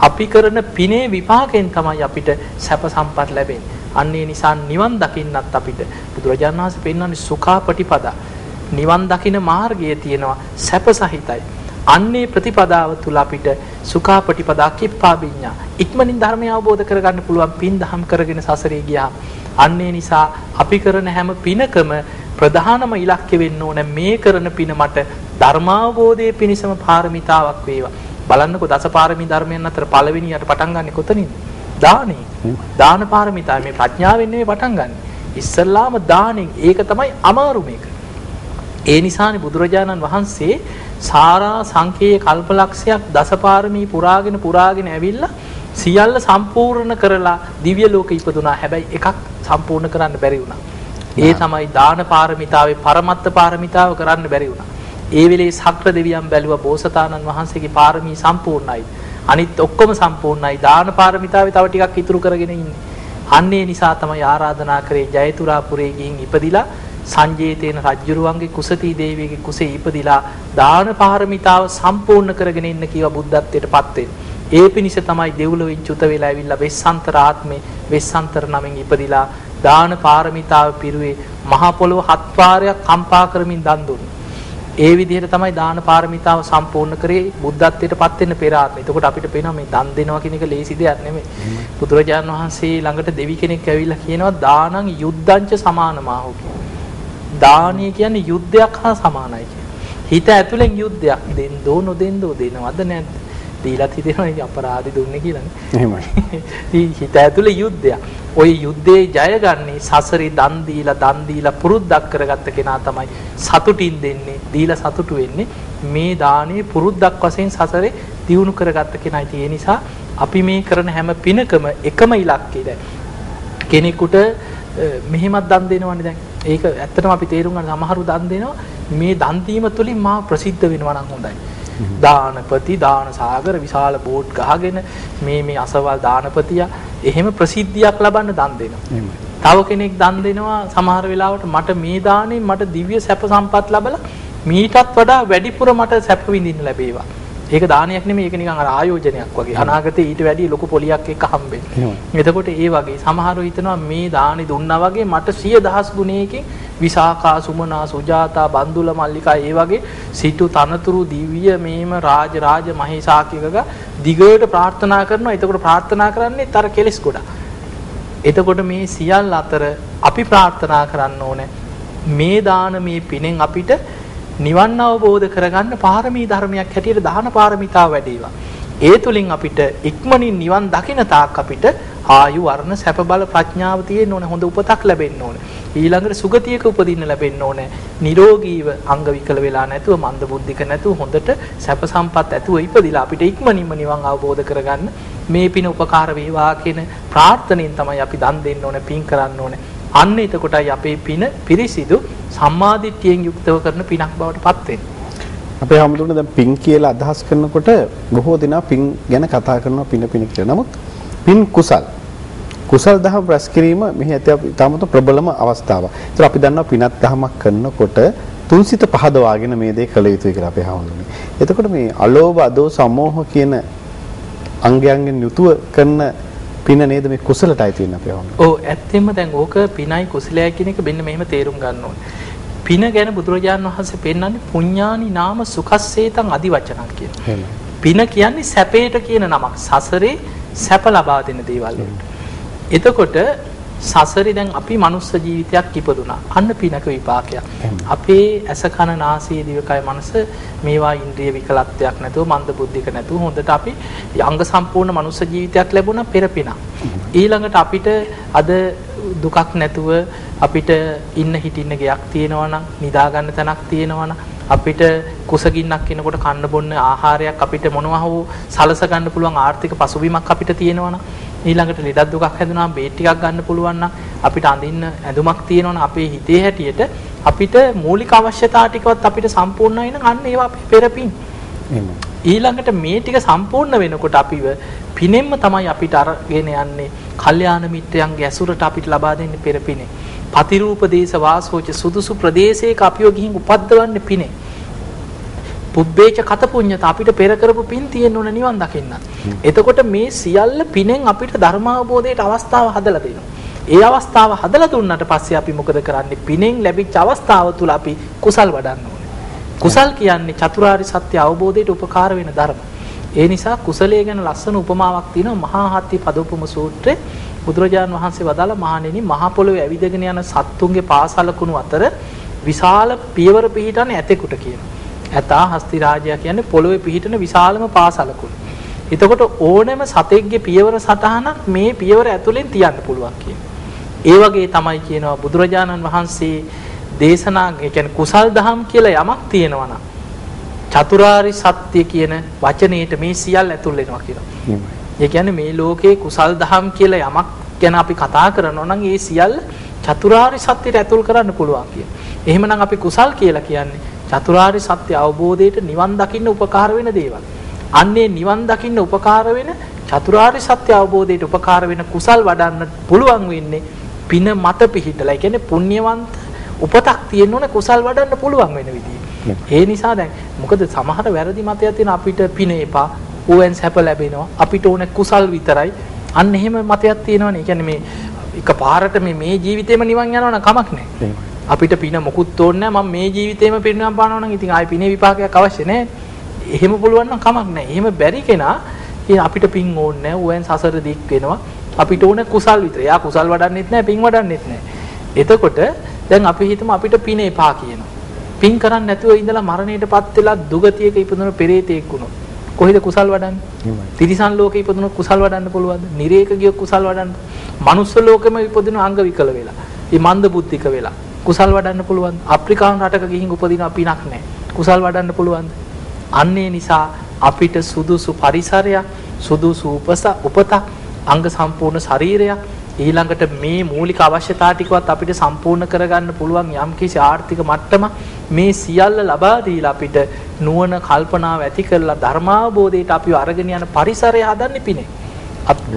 අපි කරන පිනේ විපාකෙන් තමයි අපිට සැප සම්පත් ලැබෙන්නේ. අන්න ඒ නිසා නිවන් දකින්නත් අපිට බුදුරජාණන් වහන්සේ පෙන්වන්නේ සුඛාපටිපදා. නිවන් දකින මාර්ගය තියෙනවා සැප සහිතයි. අන්නේ ප්‍රතිපදාව තුල අපිට සුඛාපටිපදා කිප්පා විඤ්ඤා ඉක්මනින් ධර්මය අවබෝධ කරගන්න පුළුවන් පින් දහම් කරගෙන සසරේ ගියාම අන්නේ නිසා අපි කරන හැම පිනකම ප්‍රධානම ඉලක්කය වෙන්න ඕන මේ කරන පින මට ධර්මාවබෝධයේ පිණසම පාරමිතාවක් වේවා බලන්නකො දසපාරමී ධර්මයන් අතර පළවෙනියට පටන් ගන්නෙ කොතනින්ද? දානේ. දාන පාරමිතාව මේ ප්‍රඥාවෙන් නෙවෙයි පටන් ගන්නෙ. ඉස්සල්ලාම දානෙන් ඒක තමයි අමාරු මේක. ඒ නිසානේ බුදුරජාණන් වහන්සේ සාරා සංකේය කල්පලක්ෂයක් දසපාරමී පුරාගෙන පුරාගෙන ඇවිල්ලා සියල්ල සම්පූර්ණ කරලා දිව්‍ය ලෝකෙ ඉපදුනා. හැබැයි එකක් සම්පූර්ණ කරන්න බැරි වුණා. ඒ තමයි දාන පාරමිතාවේ පරමත්ත පාරමිතාව කරන්න බැරි වුණා. ඒ වෙලේ සක්‍ර දෙවියන් බැලුවා බෝසතාණන් වහන්සේගේ පාරමී සම්පූර්ණයි. අනිත් ඔක්කොම සම්පූර්ණයි. දාන පාරමිතාවේ තව ටිකක් ඉතුරු කරගෙන ඉන්නේ. අන්නේ නිසා තමයි ආරාධනා කරේ ජයතුරාපුරේ ගිහින් ඉපදිලා සංජේතේන රජ්ජුරුවන්ගේ කුසතී දේවියගේ කුසේ ඉපදිලා දාන පාරමිතාව සම්පූර්ණ කරගෙන ඉන්න කියව බුද්ධත්වයට පත් ඒ පිණිස තමයි දෙව්ලොවින් චුත වෙලා ඇවිල්ලා වෙස්සන්තර ආත්මේ වෙස්සන්තර නමින් ඉපදිලා දාන පාරමිතාව පිරුවේ මහ පොළොව හත් වාරයක් කම්පා කරමින් දන් දුන්නා. ඒ විදිහට තමයි දාන පාරමිතාව සම්පූර්ණ කරේ බුද්ධත්වයට පත් වෙන්න පෙර ආත්මෙ. එතකොට අපිට පේනවා මේ දන් දෙනවා කියන එක ලේසි දෙයක් නෙමෙයි. බුදුරජාණන් වහන්සේ ළඟට දෙවි කෙනෙක් ඇවිල්ලා කියනවා දානං යුද්ධංච සමානමාහු දානීය කියන්නේ යුද්ධයක් හා සමානයි හිත ඇතුලෙන් යුද්ධයක් දෙන්න දෝ නොදෙන්න දෝ දෙනවද නැද්ද? දීලත් හිතෙනවා අපරාධි දුන්නේ කියලානේ. එහෙමයි. හිත ඇතුලේ යුද්ධයක්. ওই යුද්ධේ ජයගන්නේ සසරේ දන් දීලා දන් දීලා පුරුද්දක් කරගත්ත කෙනා තමයි සතුටින් දෙන්නේ දීලා සතුටු වෙන්නේ මේ දානේ පුරුද්දක් වශයෙන් සසරේ දියුණු කරගත්ත කෙනයි ඒ නිසා අපි මේ කරන හැම පිනකම එකම ඉලක්කය දැන් කෙනෙකුට මෙහෙමත් දන් දෙනවනේ දැන් ඒක ඇත්තටම අපි තේරුම් ගන්න සමහරු දන් දෙනවා මේ දන් දීම තුළින් මා ප්‍රසිද්ධ වෙනවා නම් හොඳයි දානපති දාන සාගර විශාල බෝඩ් ගහගෙන මේ මේ අසවල් දානපතියා එහෙම ප්‍රසිද්ධියක් ලබන්න දන් දෙනවා. තව කෙනෙක් දන් දෙනවා සමහර වෙලාවට මට මේ දාණයෙන් මට දිව්‍ය සැප සම්පත් ලැබලා මීටත් වඩා වැඩිපුර මට සැප විඳින්න ලැබේවා. ඒක දානයක් නෙමෙයි ඒක නිකන් අර ආයෝජනයක් වගේ. අනාගතේ ඊට වැඩිය ලොකු පොලියක් එක්ක හම්බෙන්නේ. එතකොට ඒ වගේ සමහරව හිතනවා මේ දානි දුන්නා වගේ මට 10000 ගුණයකින් විසාකා සුමනා සුජාතා බන්දුල මල්ලිකා ඒ වගේ සිටු තනතුරු දිව්‍ය මේම රාජ රාජ මහේසාකිකක දිගට ප්‍රාර්ථනා කරනවා. එතකොට ප්‍රාර්ථනා කරන්නේ තර කෙලස් ගොඩක්. එතකොට මේ සියල් අතර අපි ප්‍රාර්ථනා කරන්න ඕනේ මේ දානමේ පිනෙන් අපිට නිවන් අවබෝධ කරගන්න පාරමී ධර්මයක් හැටියට දාන පාරමිතාව වැඩිවා. ඒ තුලින් අපිට ඉක්මනින් නිවන් දකින තාක් අපිට ආයු වර්ණ සැප බල ප්‍රඥාව තියෙන්න ඕනේ හොඳ උපතක් ලැබෙන්න ඕනේ. ඊළඟට සුගතියක උපදින්න ලැබෙන්න ඕනේ. නිරෝගීව අංග විකල වෙලා නැතුව මන්ද බුද්ධික නැතුව හොඳට සැප සම්පත් ඇතුව ඉපදිලා අපිට ඉක්මනින්ම නිවන් අවබෝධ කරගන්න මේ පින උපකාර වේවා කියන ප්‍රාර්ථනෙන් තමයි අපි දන් දෙන්න ඕනේ, පින් කරන්න ඕනේ. අන්න එතකොටයි අපේ පින පිරිසිදු සම්මාදිට්ඨියෙන් යුක්තව කරන පිනක් බවට පත් වෙන්නේ. අපේ හැමෝටම දැන් පින් කියලා අදහස් කරනකොට බොහෝ දෙනා පින් ගැන කතා කරනවා පින පින කියලා. නමුත් පින් කුසල්. කුසල් දහම් රැස් කිරීම මෙහි ඇති තාමත් ප්‍රබලම අවස්ථාවක්. ඒතර අපි දන්නවා පිනත් දහමක් කරනකොට තුන්සිත පහදවාගෙන මේ දේ කළ යුතුයි කියලා අපි හඳුන්වන්නේ. එතකොට මේ අලෝභ අදෝ සමෝහ කියන අංගයන්ගෙන් යුතුව කරන පින නේද මේ කුසලටයි තියෙන අපේ වුණ. ඔව් ඇත්තෙන්ම දැන් ඕක පිනයි කුසලයි කියන එක මෙන්න මෙහෙම තේරුම් ගන්න ඕනේ. පින ගැන බුදුරජාණන් වහන්සේ පෙන්වන්නේ පුඤ්ඤානි නාම සුඛස්සේතං අදි වචනක් කියන. පින කියන්නේ සැපේට කියන නමක්. සසරේ සැප ලබා දෙන දේවල් එතකොට සසරේ දැන් අපි මනුස්ස ජීවිතයක් ඉපදුනා. අන්න පිනක විපාකයක්. අපේ ඇස කන නාසය දිවකය මනස මේවා ඉන්ද්‍රිය විකලත්වයක් නැතුව මන්ද බුද්ධික නැතුව හොඳට අපි අංග සම්පූර්ණ මනුස්ස ජීවිතයක් ලැබුණා පෙර පිනක්. ඊළඟට අපිට අද දුකක් නැතුව අපිට ඉන්න හිටින්න ගයක් තියෙනවා නම් නිදා ගන්න තැනක් තියෙනවා නම් අපිට කුසගින්නක් එනකොට කන්න බොන්න ආහාරයක් අපිට මොනවා හෝ සලස ගන්න පුළුවන් ආර්ථික පසුබිමක් අපිට තියෙනවා නම් ඊළඟට ලෙඩක් දුකක් හැදුනාම බේත් ටිකක් ගන්න පුළුවන් නම් අපිට අඳින්න ඇඳුමක් තියෙනවා නම් අපේ හිතේ හැටියට අපිට මූලික අවශ්‍යතා ටිකවත් අපිට සම්පූර්ණ වෙන අන්න ඒවා අපේ පෙරපින්. ඊළඟට මේ ටික සම්පූර්ණ වෙනකොට අපිව පිනෙන්ම තමයි අපිට අරගෙන යන්නේ. කල්යාණ මිත්‍රයන්ගේ ඇසුරට අපිට ලබා දෙන්නේ පෙරපිනේ පතිරූප දේශ වාසෝච සුදුසු ප්‍රදේශයක අපිව ගිහින් උපද්දවන්නේ පිනේ පුබ්බේච කත පුඤ්ඤත අපිට පෙර කරපු පින් තියෙන්න ඕන නිවන් දකින්න. එතකොට මේ සියල්ල පිනෙන් අපිට ධර්මාවබෝධයට අවස්ථාව හදලා දෙනවා. ඒ අවස්ථාව හදලා දුන්නාට පස්සේ අපි මොකද කරන්නේ? පිනෙන් ලැබිච්ච අවස්ථාව තුල අපි කුසල් වඩන්න ඕනේ. කුසල් කියන්නේ චතුරාර්ය සත්‍ය අවබෝධයට උපකාර වෙන ධර්ම. ඒ නිසා කුසලයේ ගැන ලස්සන උපමාවක් තියෙනවා මහා හත්ති පදෝපම සූත්‍රයේ බුදුරජාන් වහන්සේ වදාළ මහණෙනි මහ පොළොවේ ඇවිදගෙන යන සත්තුන්ගේ පාසලකුණු අතර විශාල පියවර පිහිටන්නේ ඇතෙකුට කියනවා. ඇතා හස්ති රාජයා කියන්නේ පොළොවේ පිහිටන විශාලම පාසලකුණු. එතකොට ඕනෑම සතෙක්ගේ පියවර සටහනක් මේ පියවර ඇතුලෙන් තියන්න පුළුවන් කියනවා. ඒ වගේ තමයි කියනවා බුදුරජාණන් වහන්සේ දේශනා කියන්නේ කුසල් දහම් කියලා යමක් තියෙනවා නම් චතුරාරි සත්‍ය කියන වචනේට මේ සියල්ල ඇතුල් වෙනවා කියලා. ඒ කියන්නේ මේ ලෝකේ කුසල් දහම් කියලා යමක් ගැන අපි කතා කරනවා නම් ඒ සියල්ල චතුරාරි සත්‍යයට ඇතුල් කරන්න පුළුවන් කියන. එහෙමනම් අපි කුසල් කියලා කියන්නේ චතුරාර්ය සත්‍ය අවබෝධයට නිවන් දකින්න උපකාර වෙන දේවල්. අන්නේ නිවන් දකින්න උපකාර වෙන චතුරාර්ය සත්‍ය අවබෝධයට උපකාර වෙන කුසල් වඩන්න පුළුවන් වෙන්නේ පින මත පිහිටලා. ඒ කියන්නේ පුණ්‍යවන්ත උපතක් තියෙන්න ඕන කුසල් වඩන්න පුළුවන් වෙන විදිහ. ඒ නිසා දැන් මොකද සමහර වැරදි මතයක් තියෙන අපිට පින එපා, ඕවෙන් සැප ලැබෙනවා. අපිට ඕන කුසල් විතරයි. අන්න එහෙම මතයක් තියෙනවනේ. කියන්නේ මේ එක පාරට මේ මේ ජීවිතේම නිවන් යනවා නම් කමක් නැහැ. අපිට පින මොකුත් ඕනේ නැහැ. මම මේ ජීවිතේම පිරිනවම් පානවා නම් ඉතින් ආයි පිනේ විපාකයක් අවශ්‍ය නැහැ. එහෙම පුළුවන් නම් කමක් නැහැ. එහෙම බැරි කෙනා අපිට පින් ඕනේ නැහැ. ඌෙන් සසර දික් වෙනවා. අපිට ඕනේ කුසල් විතර. යා කුසල් වඩන්නෙත් නැහැ, පින් වඩන්නෙත් නැහැ. එතකොට දැන් අපි හිතමු අපිට පින එපා කියනවා. පින් කරන්නේ නැතුව ඉඳලා මරණයටපත් වෙලා දුගතියක ඉපදුන පෙරේතෙක් වුණොත් කොහෙද කුසල් වඩන්නේ? තිරිසන් ලෝකේ ඉපදුනොත් කුසල් වඩන්න පුළුවන්ද? නිරේක ගිය කුසල් වඩන්න. මනුස්ස ලෝකෙම ඉපදුන අංග විකල වෙලා. ඒ මන්ද බුද්ධික වෙලා. කුසල් වඩන්න පුළුවන්. අප්‍රිකානු රටක ගිහින් උපදින පිනක් නැහැ. කුසල් වඩන්න පුළුවන්ද? අන්නේ නිසා අපිට සුදුසු පරිසරයක්, සුදුසු උපස උපතක්, අංග සම්පූර්ණ ශරීරයක් ඊළඟට මේ මූලික අවශ්‍යතා ටිකවත් අපිට සම්පූර්ණ කරගන්න පුළුවන් යම්කිසි ආර්ථික මට්ටම මේ සියල්ල ලබා දීලා අපිට නුවණ කල්පනාව ඇති කරලා ධර්මාවබෝධයට අපිව අරගෙන යන පරිසරය හදන්නේ පිනේ.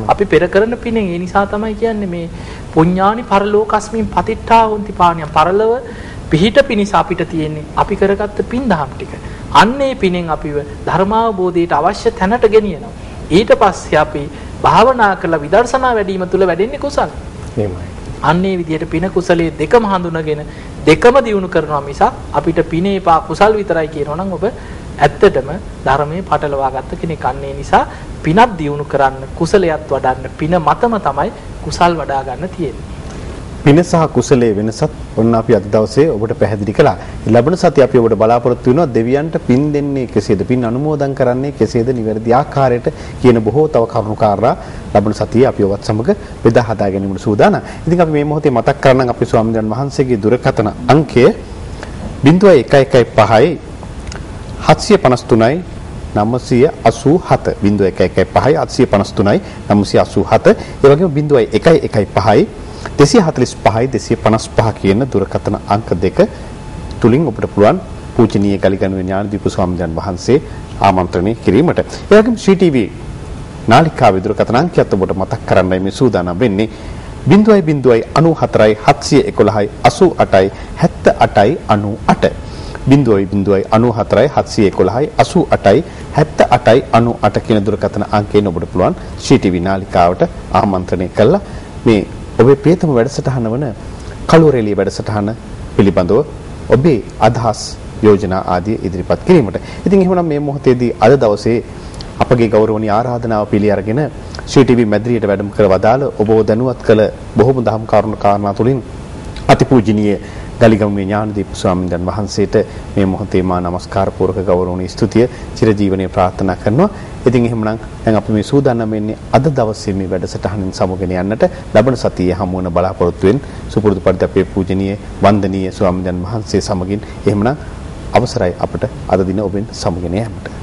අපි පෙර කරන පිනෙන් ඒ නිසා තමයි කියන්නේ මේ පුඤ්ඤානි පරලෝකස්මින් පතිට්ඨා හොಂತಿ පාණිය පරලව පිහිට පිනිස අපිට තියෙන්නේ අපි කරගත්ත පින් දහම් ටික. අන්නේ පිනෙන් අපිව ධර්මාවබෝධයට අවශ්‍ය තැනට ගෙනියනවා. ඊට පස්සේ අපි භාවනා කරලා විදර්ශනා වැඩිම තුල වැඩෙන්නේ කුසල. එහෙමයි. අන්නේ විදිහට පින කුසලයේ දෙකම හඳුනගෙන දෙකම දියුණු කරනවා මිසක් අපිට පිනේ පා කුසල් විතරයි කියනවා නම් ඔබ ඇත්තටම ධර්මයේ පටලවා ගත්ත කෙනෙක් අන්නේ නිසා පිනක් දියුණු කරන්න කුසලයක් වඩන්න පින මතම තමයි කුසල් වඩා ගන්න තියෙන්නේ. පින සහ කුසලයේ වෙනසත් ඔන්න අපි අද දවසේ ඔබට පැහැදිලි කළා. ලැබෙන සතිය අපි ඔබට බලාපොරොත්තු වෙනවා දෙවියන්ට පින් දෙන්නේ කෙසේද? පින් අනුමෝදන් කරන්නේ කෙසේද? නිවැරදි ආකාරයට කියන බොහෝ තව කරුණු කාරණා ලැබෙන සතියේ අපි ඔබත් සමග බෙදා හදා ගැනීමට සූදානම්. ඉතින් අපි මේ මොහොතේ මතක් කරනම් අපි ස්වාමීන් වහන්සේගේ දුරකථන අංකය 0115යි 753යි 987 0115යි 853යි 987 ඒ වගේම 0115යි 245යි 255 කියන දුරකථන අංක දෙක තුලින් ඔබට පුළුවන් පූජනීය ගලිගණුවේ ඥානදීප ස්වාමීන් වහන්සේ ආමන්ත්‍රණය කිරීමට. ඒ වගේම CCTV නාලිකාවේ දුරකථන අංකයත් ඔබට මතක් කරන්නයි මේ සූදානම් වෙන්නේ. 0.094යි 711යි 88යි 78යි 98 බිඳුවයි බිඳුවයි 94යි 711යි 88යි 78යි 98 කියන දුරකථන අංකයෙන් ඔබට පුළුවන් CCTV නාලිකාවට ආමන්ත්‍රණය කළා මේ ඔබේ ප්‍රියතම වැඩසටහන වන කළුවරේලිය වැඩසටහන පිළිබඳව ඔබේ අදහස් යෝජනා ආදී ඉදිරිපත් කිරීමට. ඉතින් එහෙමනම් මේ මොහොතේදී අද දවසේ අපගේ ගෞරවනීය ආරාධනාව පිළි අරගෙන CCTV මැදිරියට වැඩම කර වදාළ ඔබව දැනුවත් කළ බොහොම දහම් කරුණු කාරණා තුලින් අතිපූජනීය ගලිගමුවේ ඥානදීප ස්වාමීන් වහන්සේට මේ මොහොතේ මා নমස්කාර පූර්වක ගෞරවණීය ස්තුතිය චිරජීවනයේ ප්‍රාර්ථනා කරනවා. ඉතින් එහෙමනම් දැන් අපි මේ සූදානම් වෙන්නේ අද දවසේ මේ වැඩසටහනින් සමුගෙන යන්නට ලබන සතියේ හමු වන බලාපොරොත්තු වෙන සුපුරුදු පරිදි අපේ පූජනීය වන්දනීය ස්වාමීන් වහන්සේ සමගින් එහෙමනම් අවසරයි අපට අද දින ඔබෙන් සමුගෙන යාමට.